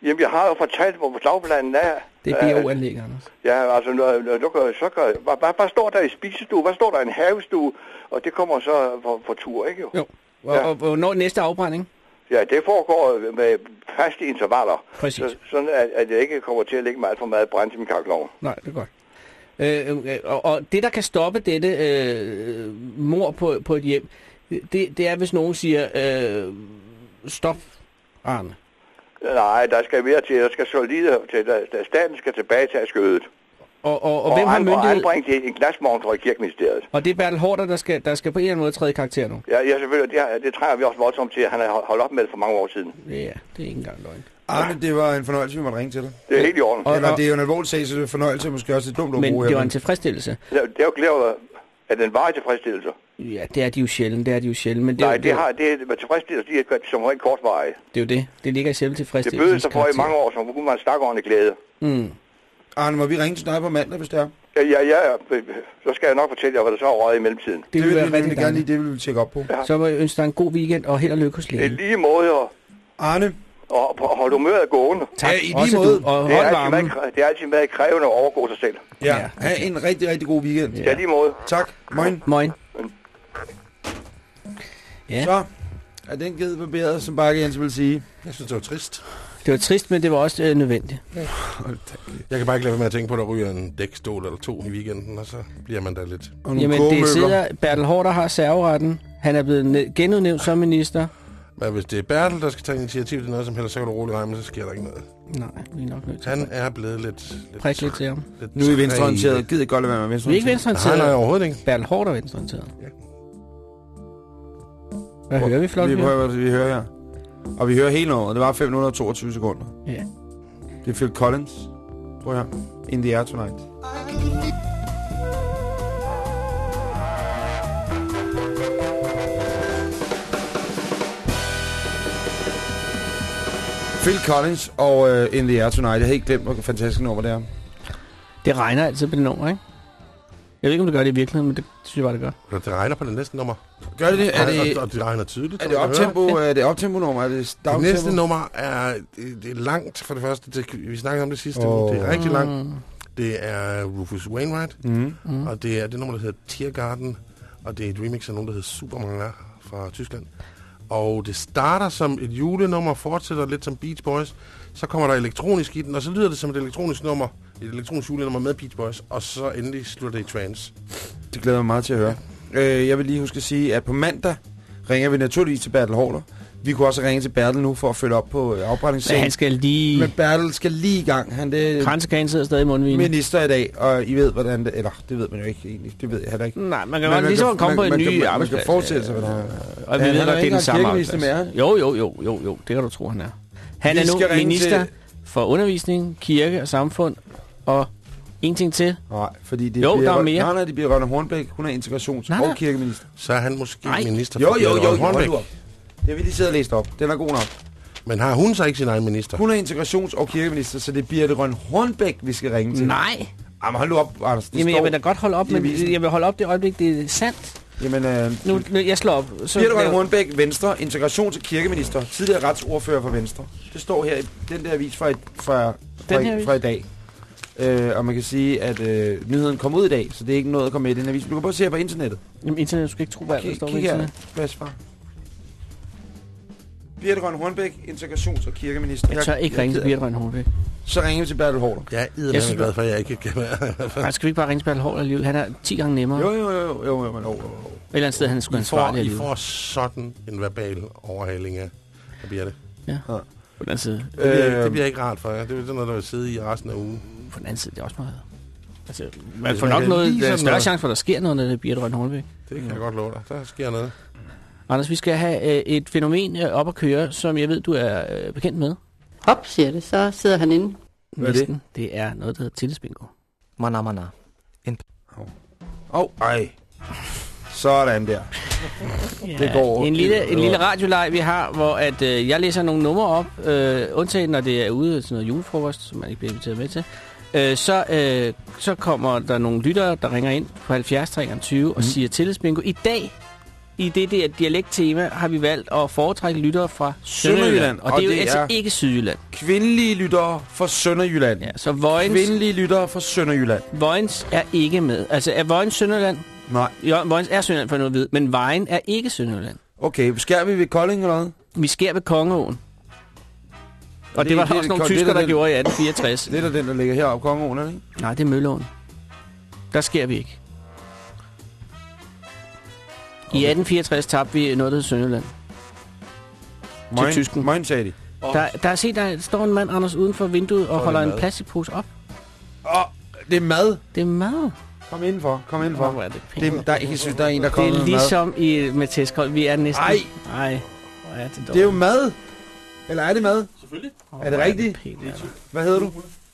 Jamen, jeg har jo fortalt, hvor slagplanen er. Det er BO-anlæg, Anders. Ja, altså, når du kan, så kan, hvad, hvad, står der i spisestue? Hvad står der i en havestue? Og det kommer så for, for tur, ikke jo? Jo. Og, og, og hvornår næste afbrænding? Ja, det foregår med faste intervaller. Præcis. Så, sådan at, at jeg ikke kommer til at lægge mig alt for meget brændt til min kakkelovn. Nej, det er godt. Øh, øh, og, og det, der kan stoppe dette øh, mor på, på et hjem, det, det er, hvis nogen siger, øh, stop, Arne. Nej, der skal mere til. Der skal solide til. Der, der staten skal tilbage til skødet. Og, og, og hvem har myndighed? Og anbringe det i en glasmontre i kirkeministeriet. Og det er Bertel Hårder, der skal, der skal på en eller anden måde træde karakter nu. Ja, ja selvfølgelig. Det, har- det trænger vi også voldsomt til. Han har holdt op med det for mange år siden. Ja, det er ikke engang løgn. Arne, det var en fornøjelse, vi måtte ringe til dig. Det er helt i orden. Og, Eller det er jo en alvorlig sag, så det er fornøjelse, måske også et dumt at Men det var en tilfredsstillelse. Det er jo glæder, at den var tilfredsstillelse. Ja, det er de jo sjældent, det er de jo sjældent. Men det, er Nej, jo- det har det er tilfredsstillelse, de er som regel kortvarige. det er jo det. Det ligger i selve Det tilfredsstillelsen. bøde sig for i mange år, så kunne man snakke ordentligt glæde. Mm. Arne, må vi ringe til dig på mandag, hvis det er? Ja, ja, ja, så skal jeg nok fortælle jer, hvad der så har røget i mellemtiden. Det, Det vil vi rigtig gerne lige, det vil vi tjekke op på. Så må jeg ønske dig en god weekend og held og lykke hos lægen. lige måde, og, Arne, og, og hold humøret gående. Tak, Ja, i lige også måde. du. Og Det er, altid varmen. meget, det er altid meget krævende at overgå sig selv. ja, Ja. ha' en rigtig, rigtig god weekend. Ja, lige måde. Tak. Moin. Moin. Ja, Så er den givet på bæret, som Bakke Jens vil sige. Jeg synes, det var trist. det var trist, men det var også øh, nødvendigt. Jeg kan bare ikke lade være med at tænke på, at der ryger en dækstol eller to i weekenden, og så bliver man da lidt... Jamen, det sidder... Bertel Hårder har serveretten. Han er blevet genudnævnt som minister. Men hvis det er Bertel, der skal tage initiativ til noget som helst, så kan du roligt regne med, så sker der ikke noget. Nej, vi er nok nødt til Han at er blevet lidt... lidt prikke lidt til ham. lidt Nu er vi venstreorienteret. træg. Gid ikke godt lade være med Vi er ikke venstreorienteret. Nej, nej, venstreorienteret. overhovedet ikke. Bertel Hårder er venstreorienteret. Ja. Hvad hører vi flot Vi prøver, vi hører her. Og vi hører hele nummeret. Det var 522 sekunder. Ja. Det er Phil Collins. Prøv her. In the air tonight. Phil Collins og uh, In the Air Tonight. Jeg havde ikke glemt, hvor fantastisk nummer det er. Det regner altid på det nummer, ikke? Jeg ved ikke, om det gør det i virkeligheden, men det synes jeg bare, det gør. Det regner på det næste nummer. Gør det det? Er det, Og, og det regner tydeligt. er det optempo, hører. er det optempo nummer? Er det Det næste nummer er, det, det er langt for det første. Det, vi snakkede om det sidste uge. Det er rigtig langt. Mm. Det er Rufus Wainwright, Mm. Mm. og det er det nummer, der hedder Tiergarten, og det er et remix af nogen, der hedder Supermanga fra Tyskland. Og det starter som et julenummer, fortsætter lidt som Beach Boys, så kommer der elektronisk i den, og så lyder det som et elektronisk nummer, et elektronisk julenummer med Beach Boys, og så endelig slutter det i trance. Det glæder mig meget til at høre. Øh, jeg vil lige huske at sige, at på mandag ringer vi naturligvis til Bertel Hårder. Vi kunne også ringe til Bertel nu for at følge op på øh, Men afbrændingssagen. han skal lige... Men Bertel skal lige i gang. Han det Kransekagen sidder stadig i mundvinen. minister i dag, og I ved, hvordan det... Eller, det ved man jo ikke egentlig. Det ved jeg heller ikke. Nej, man kan Men godt ligesom komme på en ny kan, man, arbejdsplads. kan forestille sig, hvordan han Og vi Han- ved er godt, det er ikke den samme kirkeminister arbejdsplads. mere. Jo, jo, jo, jo, jo. Det kan du tro, han er. Han Vi er nu minister til- for undervisning, kirke og samfund. Og en ting til. Nej, fordi det Jo, bliver, der er mere. Nej, nej, det bliver Rønne Hornbæk. Hun er integrations- Nej, nej. og kirkeminister. Så er han måske Nej. minister Jo, for jo, jo, jo, Hornbæk. Det vi lige siddet og læst op. Den er god nok. Men har hun så ikke sin egen minister? Hun er integrations- og kirkeminister, så det bliver det Rønne Hornbæk, vi skal ringe til. Nej. Jamen hold nu op, Anders. Det Jamen, jeg vil da godt holde op, men jeg vil holde op det øjeblik, det er sandt. Jamen, øh, Nu, nu jeg slår op. Så Birte Rønne Hornbæk, Venstre, integrations- og kirkeminister, tidligere retsordfører for Venstre. Det står her i den der avis fra, i- fra, fra, Den her fra i dag. Øh, og man kan sige, at øh, nyheden kom ud i dag, så det er ikke noget at komme med i den avis. Du kan bare se her på internettet. Jamen, internet, du skal ikke tro, hvad der står på kig her. Birte Rønne Hornbæk, integrations- og kirkeminister. Jeg tør ikke ringe til Birte Rønne Hornbæk. Så ringer vi til Bertel Hårder. Jeg er Jeg synes- glad for, at jeg ikke kan være. Skal vi ikke bare ringe til Bertel Hård alligevel? Han er 10 gange nemmere. Jo, Et jo, jo, jo, jo, jo, men, jo, jo. eller andet sted, han I får, ansvarlig I alligevel. får sådan en verbal overhaling af, af Birte. På den anden side. Det bliver, ikke, Øh, det bliver ikke rart for jer. Det er sådan noget, der vil sidde i resten af ugen. På den anden side, det er også meget. Altså, man får nok noget, der er større noget. chance for, at der sker noget, når det bliver Rønne Hornbæk. Det kan jeg godt love dig. Der sker noget. Anders, vi skal have øh, et fænomen øh, op at køre, som jeg ved, du er øh, bekendt med. Hop, siger det, så sidder han inde. Hvad er det? Næsten. Det er noget, der hedder tillidsbingo. Mana mana. Åh, oh, ej. Sådan der. Det går. En lille, en lille radioleg, vi har, hvor at, øh, jeg læser nogle numre op, øh, undtagen når det er ude til noget julefrokost, som man ikke bliver inviteret med til. Øh, så, øh, så kommer der nogle lyttere, der ringer ind på 70 20 og Mhm. siger tillidsbingo. I dag, i det der dialekttema, har vi valgt at foretrække lyttere fra Sønderjylland. Sønderjylland, Og, og det er jo det altså er- ikke Sydjylland. Kvindelige lyttere fra Sønderjylland. Ja, så Vojens, Kvindelige lyttere fra Sønderjylland. Vojens er ikke med. Altså, er Vojens Sønderjylland? Nej. Jo, Vojens er Sønderjylland for noget vide, men Vejen er ikke Sønderjylland. Okay, skær vi ved Kolding eller hvad? Vi sker ved Kongeåen. Og det, det- var det- også nogle tyskere, der det- gjorde i 1864. Det er da den, der ligger heroppe, Kongeåen, ikke? Nej, det er Mølleåen. Der sker vi ikke. I 1864 tabte vi noget, der hed Sønderjylland. Til Moin- tysken. Moin, sagde de. Der, der er set, der står en mand, Anders, uden for vinduet og er holder det en mad. plastikpose op. Åh, det er mad. Det er mad. Kom indenfor, kom indenfor. Hvor er det det er, der, jeg synes, der er en, der Det kommer er med mad. ligesom i, med tæskold. Vi er næsten... Ej. Ej. Hvor er det. Det er jo mad. Eller er det mad? Selvfølgelig. Er det rigtigt? Peter. Hvad hedder du? Jeg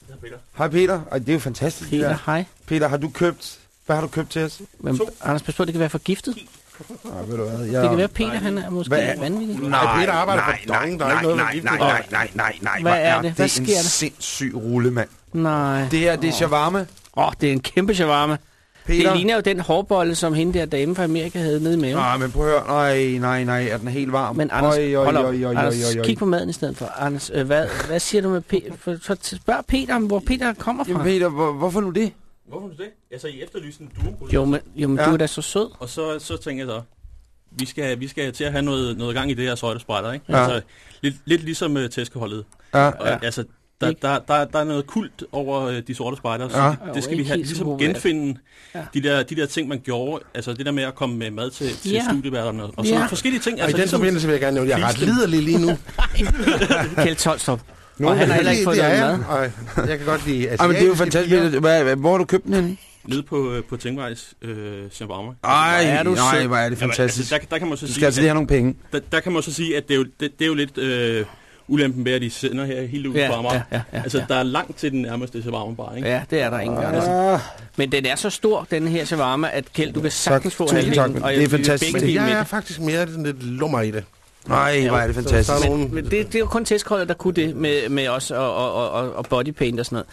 hedder Peter. Hej Peter. Ej, det er jo fantastisk. det Peter, hej. Peter, har du købt... Hvad har du købt til os? Men, Anders, pas på, det kan være forgiftet. Ah, ved du hvad? Det kan være, Peter han er måske Hvad er- vanvittig. Nej, Peter arbejder for Dong, der er ikke noget med nej, gift. nej, nej, nej, nej, nej. Hvad Hvor er det? Hvad det sker en der? sindssyg rulle, mand. Nej. Det her, det er shawarma. Åh, oh, det er en kæmpe shawarma. Peter. Det ligner jo den hårbolle, som hende der dame fra Amerika havde nede i maven. Nej, men prøv at høre. Nej, nej, nej. Er den helt varm? Men Anders, Øj, øj, hold op. øj, øj, Anders, øj, øj. kig på maden i stedet for. Anders, øh, hvad, hvad siger du med Peter? Spørg Peter, om, hvor Peter kommer fra. Jamen Peter, hvor, hvorfor nu det? Hvorfor du det? Altså, I efterlyste en duo. Jo, men, jo, men Ja. du er da så sød. Og så, så tænker jeg så, vi skal, vi skal til at have noget, noget gang i det her søjtesprætter, ikke? Ja. Altså, lidt, lidt ligesom uh, tæskeholdet. Ja, Og, Ja. Altså, der, der, der, der er noget kult over uh, de sorte spejdere, så Ja. det, det skal vi have, så ligesom genfinde Ja. de, der, de der ting, man gjorde. Altså det der med at komme med mad til, til Ja. studieværterne og sådan Ja. nogle forskellige ting. Og i Altså, den ligesom, forbindelse vil jeg gerne nævne, at jeg er ret liderlig lige nu. Kjeld Tolstrup. Og han har heller ikke fået det noget mad. jeg. Og jeg kan godt lide Ej, men det er jo fantastisk. Hvad, hvor har du købt den henne? nede på, øh, på Tingvejs øh, shawarma. Ej, er du nej, hvor er det Jamen, fantastisk. altså, der, der kan man så Du sige, skal altså lige have nogle penge. der, der kan man så sige, at det er jo, det, det er jo lidt øh, ulempen ved, at de sender her helt ud Ja, på Amager. ja, ja, ja, altså, ja. der er langt til den nærmeste shawarma bare, ikke? Ja, det er der ingen gang. Ah, Men den er så stor, den her shawarma, at Kjeld, du kan sagtens få halvdelen. det er fantastisk. Men jeg er det. faktisk mere sådan lidt lummer i det. Nej, hvor er det Så, fantastisk. så er nogen... Men det, det er jo kun testkoldet, der kunne det med, med os og, og, og, og- og bodypaint og sådan noget.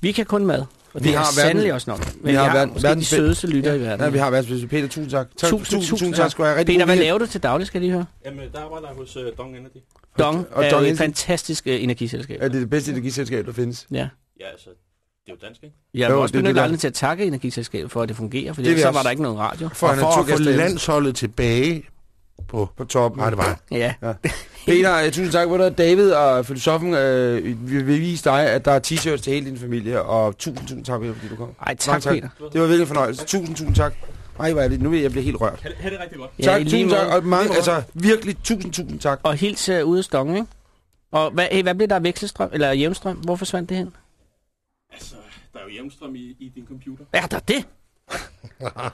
Vi kan kun mad. Og Vi det er har sandelig verden- også nok. Men vi vi har har, verden- måske de verdens sødeste lytter i verden. Ja, vi har været specielt. Peter, tusind tak. Tak, Tusind, tusind, tusind, tusind tak. Have rigtig Peter, hvad laver du til daglig, skal de høre? Jamen, der arbejder jeg hos uh, Dong Energy. Dong og er Dong jo et fantastisk uh, energiselskab. Er det det bedste energiselskab, der findes? Ja. Ja, altså, det er jo dansk, ikke? Jeg vil Jo, også er benytte lejligheden til at takke energiselskabet for, at det fungerer, for jeg så var der ikke nogen radio. For, Og for at få landsholdet tilbage på på toppen. rette vej. Ja. Ja. Peter, jeg tusind tak for dig. David og filosofen øh, vi vil vise dig, at der er t-shirts til hele din familie, og tusind, tusind tak, Peter, fordi du kom. Ej, tak, Mange tak. Peter. Det var virkelig en fornøjelse. Tusind, tusind tak. Ej, hvor er det. Nu vil jeg blive helt rørt. Ha, det rigtig godt. Ja, tak, tusind tak. Og mange, altså virkelig tusind, tusind tak. Og hils uh, ude af stongen, ikke? Og hvad, hey, hvad blev der af vekselstrøm, eller jævnstrøm? Hvor forsvandt det hen? Altså, der er jo jævnstrøm i, i din computer. Er der det?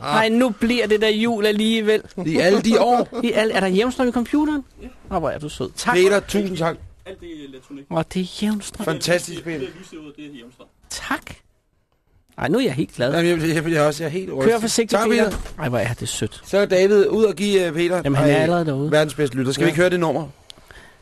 Nej, nu bliver det der jul alligevel. I alle de år. I alle, er der jævnstrøm i computeren? Ja. hvor er du sød. Tak. Peter, tusind tak. Alt det er elektronik. Åh, det er jævnstrøm. Fantastisk, Det Peter. er lyset ud, det er jævnstrøm. Tak. Ej, nu er jeg helt glad. Jamen, jeg, jeg, jeg, er også, jeg er helt rystet. Kør forsigtigt, tak, Peter. Ej, hvor er det sødt. Så er David ud og give uh, Peter Jamen, han er ej, allerede derude. verdens bedste lytter. Skal Ja. vi ikke høre det nummer?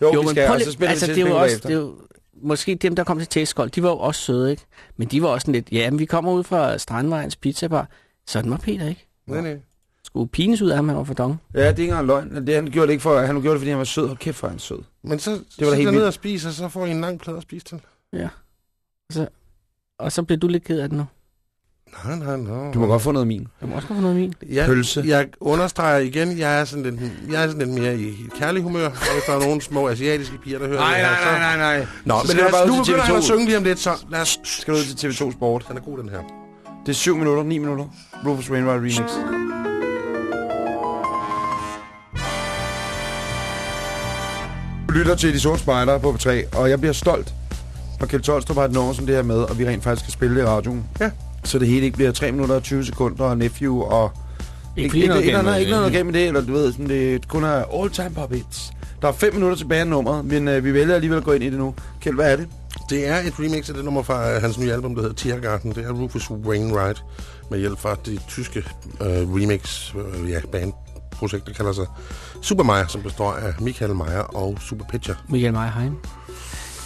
Jo, jo vi skal, prøv og så spiller altså, vi det er jo også, det er jo, måske dem, der kom til Tæskold, de var jo også søde, ikke? Men de var også sådan lidt, ja, men vi kommer ud fra Strandvejens Pizzabar. Sådan var Peter, ikke? Nej, nej. Skulle pines ud af ham, han var for dong. Ja, det er ikke engang løgn. Det, han gjorde det ikke for, han gjorde det, fordi han var sød. Hold kæft, for han er sød. Men så det var dig helt ned og spise, og så får I en lang plade at spise til. Ja. Så, og så blev du lidt ked af det nu. Nej, nej, nej. Du må godt få noget af min. Du må også få noget min. Jeg, Pølse. Jeg understreger igen, jeg er sådan lidt, jeg er sådan lidt mere i kærlig humør, og hvis der er nogle små asiatiske piger, der hører Nej, det her, nej, nej, nej, nej. Nå, Så men lad os, nu begynder han at TV2. synge lige om lidt, så lad os... Skal du ud til TV2 Sport. Den er god, den her. Det er 7 minutter, 9 minutter. Rufus Wainwright remix. Du lytter til De Sorte Spejdere på P3, og jeg bliver stolt. Og Kjeld Tolstrup har et nummer som det her med, og vi rent faktisk skal spille det i radioen. Ja. Så det hele ikke bliver 3 minutter og 20 sekunder, og Nephew og... Ikke ikke, noget ikke, galt med noget, det. ikke noget galt med det, eller du ved, sådan, det kun er all time pop hits. Der er 5 minutter tilbage af nummeret, men øh, vi vælger alligevel at gå ind i det nu. Kjeld, hvad er det? Det er et remix af det nummer fra øh, hans nye album, der hedder Tiergarten. Det er Rufus Wainwright med hjælp fra det tyske øh, remix øh, ja, band projekt, der kalder sig Super Meyer, som består af Michael Meyer og Super Pitcher. Michael Meyerheim.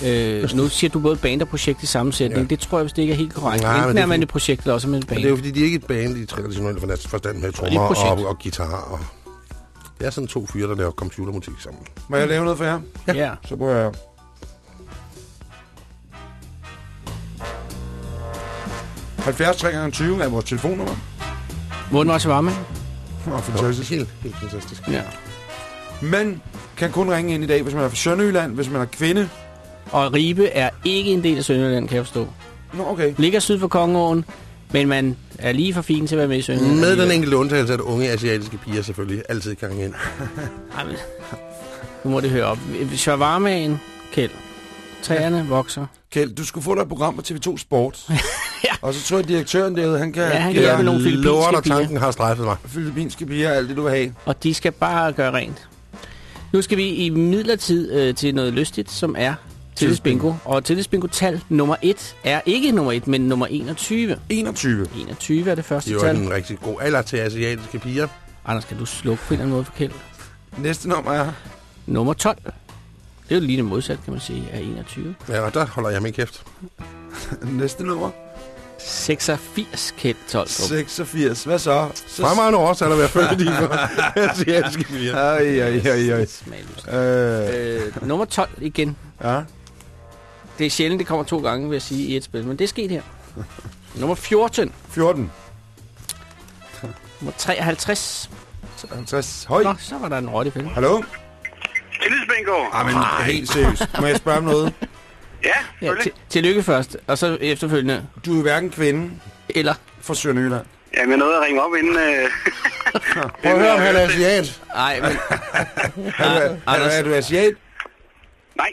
Øh, nu siger du både band og projekt i sammensætning. Ja. Det tror jeg vist ikke er helt korrekt. Nej, men Enten det er er man fordi- et projekt, eller også er man et Men band. det er jo fordi, de er ikke et band i traditionelle forstand- forstand med trommer projekt. og, og guitar. Og det er sådan to fyre, der laver computermusik sammen. Må jeg lave noget for jer? Ja. Så prøver jeg. – 70 320 er vores telefonnummer. Morten var til varme. Åh, fantastisk. Helt, helt fantastisk. Ja. Man kan kun ringe ind i dag, hvis man er fra Sønderjylland, hvis man er kvinde. Og Ribe er ikke en del af Sønderjylland, kan jeg forstå. Nå, okay. Ligger syd for Kongeåen, men man er lige for fin til at være med i Sønderjylland. Med den enkelte undtagelse, at unge asiatiske piger selvfølgelig altid kan ringe ind. Ej, men, nu må det høre op. Shawarmaen, Kjeld. Træerne vokser. Kjeld, du skulle få dig et program på TV2 Sport. ja. Og så tror jeg, at direktøren derude, han kan... Ja, han kan dig nogle dig, piger. tanken har strejfet mig. Filippinske piger, alt det du vil have. Og de skal bare gøre rent. Nu skal vi i midlertid øh, til noget lystigt, som er Tillidsbingo. Og Tillidsbingo-tal nummer 1 er ikke nummer 1, men nummer 21. 21. 21 er det første Det er jo tal. en rigtig god alder til asiatiske piger. Anders, kan du slukke på en eller anden måde for Kjeld? Næste nummer er... Nummer 12. Det er jo lige det modsat, kan man sige, af 21. Ja, og der holder jeg min kæft. Næste nummer. 86 Kjeld 12. 86. Hvad så? så Fremragende årstal at være født i for asiatiske piger. Ej, ej, ej, ej. Øh, Øh, nummer 12 igen. ja. Det er sjældent, det kommer to gange, vil jeg sige, i et spil, men det er sket her. Nummer 14. 14. Nummer 53. 50. Høj. Nå, så var der en rotte i film. Hallo? Tillidsbingo. Ah, men helt seriøst. Må jeg spørge om noget? Ja, Ja, tillykke først, og så efterfølgende. Du er hverken kvinde Eller? fra Sønderjylland. Jamen, jeg nåede at ringe op inden... Øh... Prøv at høre, om han er asiat. Nej, men... Er du, er, Anders. er du asiat? Nej.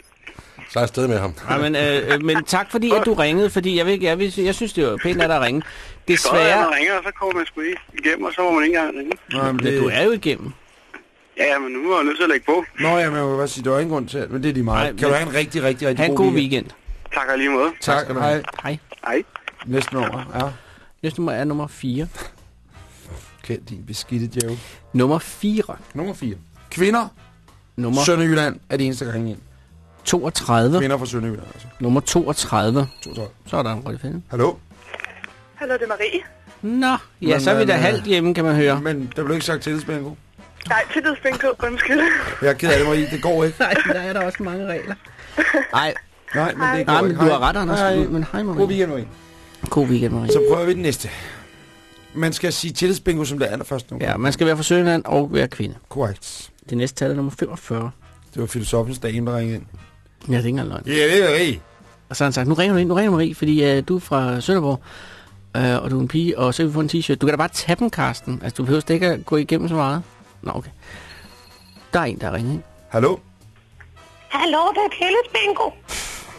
Så er jeg afsted med ham. Nej, men, øh, øh, men tak fordi, at du ringede, fordi jeg, vil, jeg, vil, jeg synes, det var pænt, at der ringe. Desværre. Desværre, man ringer, og så kommer man sgu ikke igennem, og så må man ikke engang ringe. Nå, men men du er jo igennem. Ja, ja, men nu er jeg nødt til at lægge på. Nå, ja, men jeg må bare sige, der er ingen grund til det, men det er lige meget. Nej, kan men- du have en rigtig, rigtig, rigtig en god weekend. Tak og lige måde. Tak. Hej. Hej. Hej. Næste nummer. Ja. Næste nummer er nummer 4. Okay, din beskidte djævel. Nummer 4. Nummer 4. Kvinder. Nummer Sønderjylland er det eneste, der kan ind. 32. Kvinder fra Sønderjylland, altså. Nummer 32. 32. Så er der en film. Hallo? Hallo, det er Marie. Nå, ja, Men, så er vi da øh, halvt hjemme, kan man høre. Men der blev ikke sagt tillidsbingo. Nej, tillidsbingo, undskyld. Jeg er ked af det, Marie. Det går ikke. Nej, der er der også mange regler. Nej, Nej, men det går nej men ikke. du har ret, Anders. Hej. Men hej, Marie. God weekend, Marie. God weekend, Marie. Så prøver vi den næste. Man skal sige tillidsbingo som det allerførste nummer. Ja, man skal være fra Sønderland og være kvinde. Korrekt. Det næste tal er nummer 45. Det var filosofens dame, der ringede ind. Ja, det er ikke engang løgn. Ja, det er Marie. Og så har han sagt, nu ringer du ind, nu ringer Marie, fordi uh, du er fra Sønderborg, uh, og du er en pige, og så kan vi få en t-shirt. Du kan da bare tage den, Karsten. Altså, du behøver ikke at gå igennem så meget. Nå, okay. Der er en, der har ringet ind. Hallo? Hallo, det er tillidsbingo.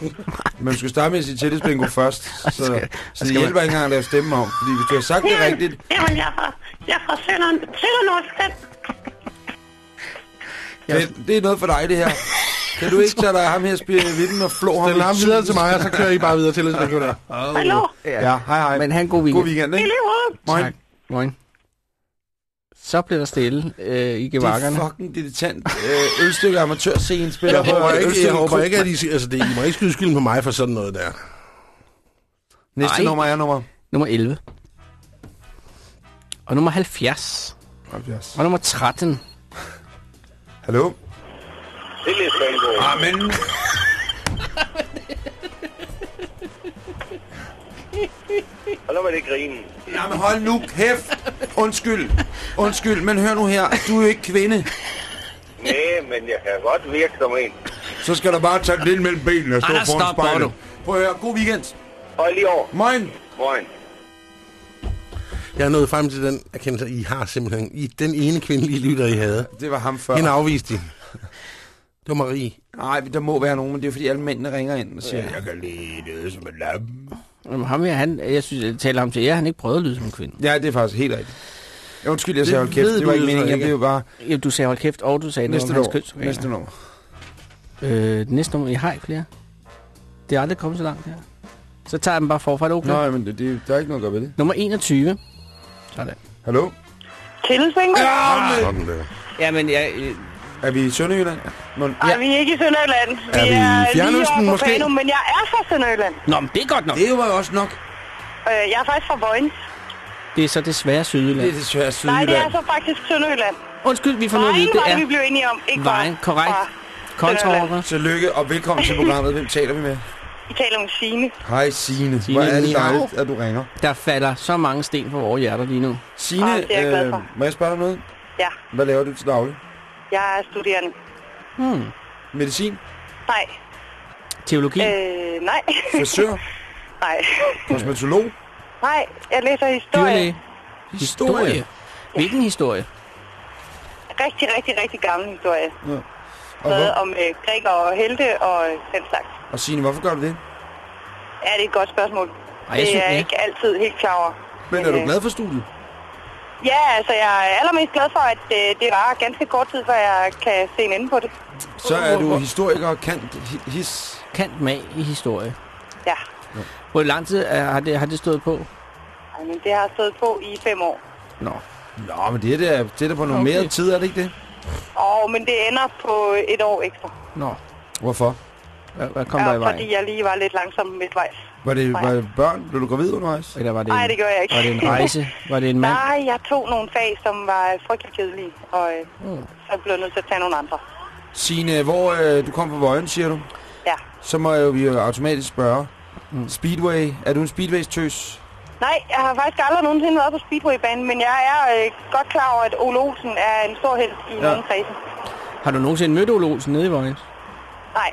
Man skal starte med at sige tillidsbingo først. Så, så det skal hjælper ikke engang at lave stemme om. Fordi hvis du har sagt det rigtigt, Jamen, jeg er fra, jeg er fra Sønder, Søndernordsland. det, det er noget for dig, det her. Kan du ikke tage dig af ham her, spille vidden og flå ham? Stil ham videre til mig, og så kører I bare videre til tillidsbingo der. Hallo. Ja, hej hej. Men han god weekend. God weekend, ikke? Tak. Moin. Så bliver der stille øh, i Det er gevakkerne. fucking dilettant. Øh, ølstykke amatørscene spiller Jeg håber på ikke, jeg håber ikke at I, altså, det, I må ikke skyde skylden på mig for sådan noget der. Næste Nej. nummer er nummer Nummer 11. Og nummer 70. 70. Og nummer 13. Hallo? Tillidsbingo. Amen. Og nu var det grinen. Jamen hold nu kæft. Undskyld. Undskyld, men hør nu her. Du er jo ikke kvinde. Nej, men jeg kan godt virke som en. Så skal der bare tage den lidt mellem benene og stå Anders, foran stop, spejlet. Bordo. Prøv at høre. God weekend. Og lige over. Moin. Moin. Jeg er nået frem til den erkendelse, at I har simpelthen I, den ene kvindelige lytter, I havde. Det var ham før. Hende afviste I. Det var Marie. Nej, der må være nogen, men det er fordi alle mændene ringer ind og siger, ja. jeg kan lide det som en lam. Jamen, ham her, han, jeg synes, jeg taler ham til jer, han ikke prøvet at lyde som en kvinde. Ja, det er faktisk helt rigtigt. Ja, Undskyld, jeg sagde hold kæft. Det var ikke meningen. Jeg blev bare... Jamen, du sagde hold kæft, og du sagde Næste noget om hans nummer. kønsorganer. Næste nummer. Øh, det næste nummer, jeg har ikke flere. Det er aldrig kommet så langt her. Så tager jeg dem bare forfra, er det okay? Nej, men det, det, der er ikke noget at gøre ved det. Nummer 21. Sådan. Hallo? Tillidsbingo? Ja, Sådan der. Jamen, jeg... Er vi i Sønderjylland? Må... Nej, vi er ikke i Sønderjylland. Vi Er vi er Fjernøsten måske? Fanum, men jeg er fra Sønderjylland. Nå, men det er godt nok. Det var jo også nok. Øh, jeg er faktisk fra Vojens. Det er så desværre Sydjylland. Det er desværre Nej, det Sydjylland. er så faktisk Sønderjylland. Undskyld, vi får noget at vide. Det det, vi er blev enige om. Ikke vejen, korrekt. fra Kontraordre. Tillykke og velkommen til programmet. Hvem taler vi med? Vi taler om Signe. Hej Signe. Signe, Hvor er det dejligt, at du ringer. Der falder så mange sten på vores hjerter lige nu. Signe, er øh, må jeg spørge dig noget? Ja, Hvad laver du til daglig? Jeg er studerende. Hmm. Medicin? Nej. Teologi? Øh, nej. Frisør? nej. Kosmetolog? Nej, jeg læser historie. Dyrlæge? Historie? Hvilken historie? Rigtig, rigtig, rigtig gammel historie. Ja. Og, Noget hvor, om øh, græker og helte og øh, den slags. og Signe, hvorfor gør du det? Ja, det er et godt spørgsmål. Ej, jeg det synes, er jeg ikke altid helt klar over. Men er du øh, glad for studiet? Ja, altså jeg er allermest glad for, at øh, det var ganske kort tid, før jeg kan se en ende på det. Så er du historiker og kant hi- his. Kant mag i historie. Ja, Hvor lang tid er, har, det, har det stået på? Ej, men det har stået på i fem år. Nå. Nå, men det er der, det er der på normeret Okay. tid, er det ikke det? Og men det ender på et år ekstra. Nå. Hvorfor? Hvad, hvad kom der i ja, vejen? fordi jeg lige var lidt langsom midtvejs. Var det, Nej. var det børn? Blev du gravid undervejs? Eller var det, Nej, en, det gør jeg ikke. var det en rejse? Var det en mand? Nej, jeg tog nogle fag, som var frygtelig kedelige, og øh, Mm. så blev jeg nødt til at tage nogle andre. Signe, hvor øh, du kom fra Vøjen, siger du? Ja. Så må jeg jo, vi jo automatisk spørge. Mm. Speedway, er du en Speedways-tøs? Nej, jeg har faktisk aldrig nogensinde været på Speedway-banen, men jeg er øh, godt klar over, at Ole Olsen er en stor held i Ja. ja. nogle kredse. Har du nogensinde mødt Ole Olsen nede i Vojens? Nej,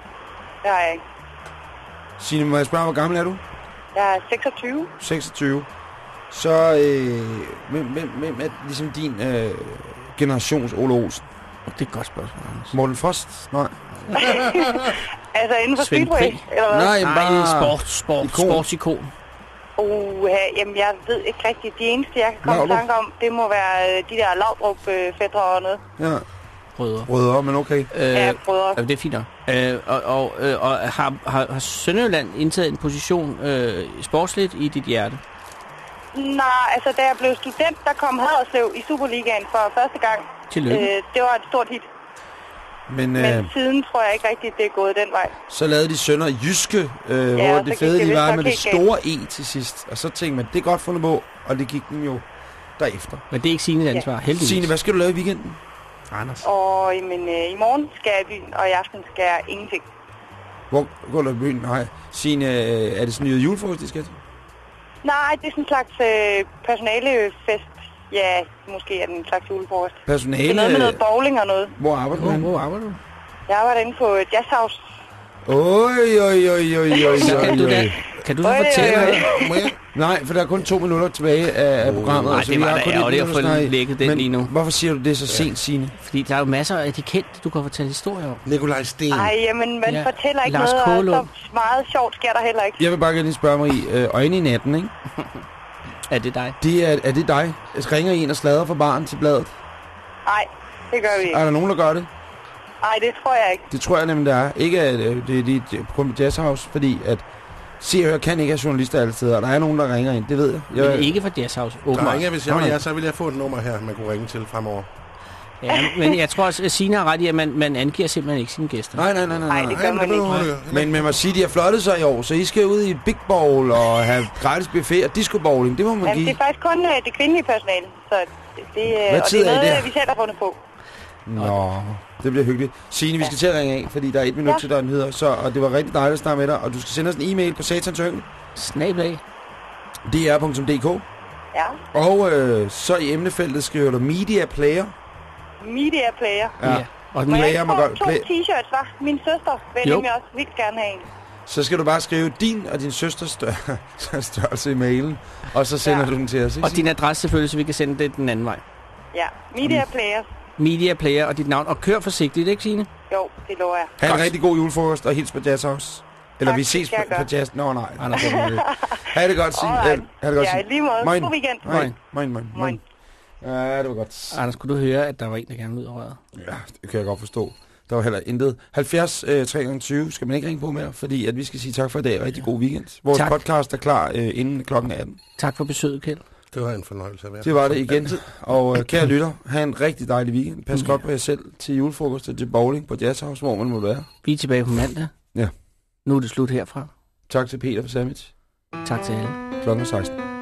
det har jeg ikke. Signe, må jeg spørge, hvor gammel er du? Jeg er 26. 26. Så, øh, hvem, hvem, hvem er ligesom din øh, generations Ole Olsen? Det er et godt spørgsmål, Anders. Morten Frost? Nej. Altså inden for Svend Speedway, eller hvad? Nej, Nej, bare... sport, sport, Ikon. sportsikon. Uh, jamen jeg ved ikke rigtigt. De eneste, jeg kan komme i tanke om, det må være øh, de der Laudrup-fædre og noget. Ja, Rødder. rødder, men okay. Øh, Ja, brødre. Ja, det er fint nok. Øh, og og, øh, og har, har, har Sønderjylland indtaget en position øh, sportsligt i dit hjerte? Nej, altså da jeg blev student, der kom Haderslev i Superligaen for første gang. Tillykke. Øh, det var et stort hit. Men, Men øh, siden tror jeg ikke rigtigt, det er gået den vej. så lavede de Sønder Jyske, øh, Ja, hvor det fede det de var med det store E til sidst. Og så tænkte man, det er godt fundet på, og det gik den jo derefter. Men det er ikke Signes ansvar, heldigvis. Signe, hvad skal du lave i weekenden? Anders. Og men, øh, i morgen skal jeg i byen, og i aften skal jeg ingenting. Hvor går du i byen? Nej. Signe, øh, er det sådan en julefrokost, de skal til? Nej, det er sådan en slags øh, personalefest. Ja, måske er det en slags julefrokost. Personale? Det er noget med noget bowling og noget. Hvor arbejder du? Hvor, arbejder du? Jeg arbejder inde på et jazzhouse. Oj, oj, oj, oj, oj, oj, kan du da, oj. Kan du så fortælle... oj. Må jeg? Nej, for der er kun to minutter tilbage af, af programmet. nej, så det vi var har da kun ærgerligt at få lækket den lige nu. Hvorfor siger du det så sent, Signe? Fordi der er jo masser af de kendte, du kan fortælle historier om. Nikolaj Sten. Ej, jamen, man Ja, fortæller ikke Lars noget, og så meget sjovt sker der heller ikke. Jeg vil bare gerne lige spørge Marie. Øh, øjne i natten, ikke? Er det dig? Det er, er det dig? Ringer en og slader fra baren til bladet? Nej, det gør vi ikke. Er der nogen, der gør det? Nej, det tror jeg ikke. Det tror jeg nemlig, der er. Ikke at øh, det er det, det er på Jazzhouse, fordi at Se og Hør kan ikke have journalister alle steder. Der er nogen, der ringer ind, det ved jeg. jeg Men ikke fra Jazzhouse, Der åbenbart. ringer, hvis jeg var jer, så ville jeg få et nummer her, man kunne ringe til fremover. Ja, men jeg tror også, at Signe har ret i, at man, man angiver simpelthen ikke sine gæster. Nej, nej, nej, nej. Nej, det gør man ikke. Men man må sige, de har flottet sig i år, så I skal ud i big bowl og have gratis buffet og disco bowling. Det må man Jamen, det give. er faktisk kun øh, det kvindelige personale, så det, det, øh, Hvad og det er noget, der? vi selv har fundet på. Nå, det bliver hyggeligt. Signe, vi skal til at ringe af, fordi der er et minut Ja. til, der er nyheder. Så, og det var rigtig dejligt at snakke med dig. Og du skal sende os en e-mail på satansøng, Snablag. dr.dk. Ja, Og øh, så i emnefeltet skriver du Media Player. media player. Ja. Ja. Og den, Player må få godt- to t-shirts, var? Min søster vil nemlig også vildt gerne have en. Så skal du bare skrive din og din søsters stør- størrelse i mailen, og så sender Ja. du den til os. Ikke? og din adresse selvfølgelig, så vi kan sende det den anden vej. Ja, media player. Media Player og dit navn. Og kør forsigtigt, ikke Signe? Jo, det lover jeg. Ha' en Godt. rigtig god julefrokost, og hils på Jazz House. Eller Tak, vi ses på, på. Jazz. Nå, nej. Anders, ha' det godt, Signe. Alright. Ha' det godt, Ja, Signe. lige måde. Moin. God weekend. Moin. Moin, moin, moin. Moin. Ja, det var godt. Anders, kunne du høre, at der var en, der gerne ud af røret? Ja, det kan jeg godt forstå. Der var heller intet. 70 øh, 320 skal man ikke ringe på mere, fordi at vi skal sige tak for i dag. Rigtig god weekend. Vores Tak. podcast er klar øh, inden klokken 18. Tak for besøget, Kjeld. Det var en fornøjelse at være Det var det igen. Og øh, kære lytter, have en rigtig dejlig weekend. Pas godt på jer selv til julefrokost og til bowling på Jazz House, hvor man må være. Vi er tilbage på mandag. Ja. Nu er det slut herfra. Tak til Peter for Sandwich. Tak til alle. Klokken er 16.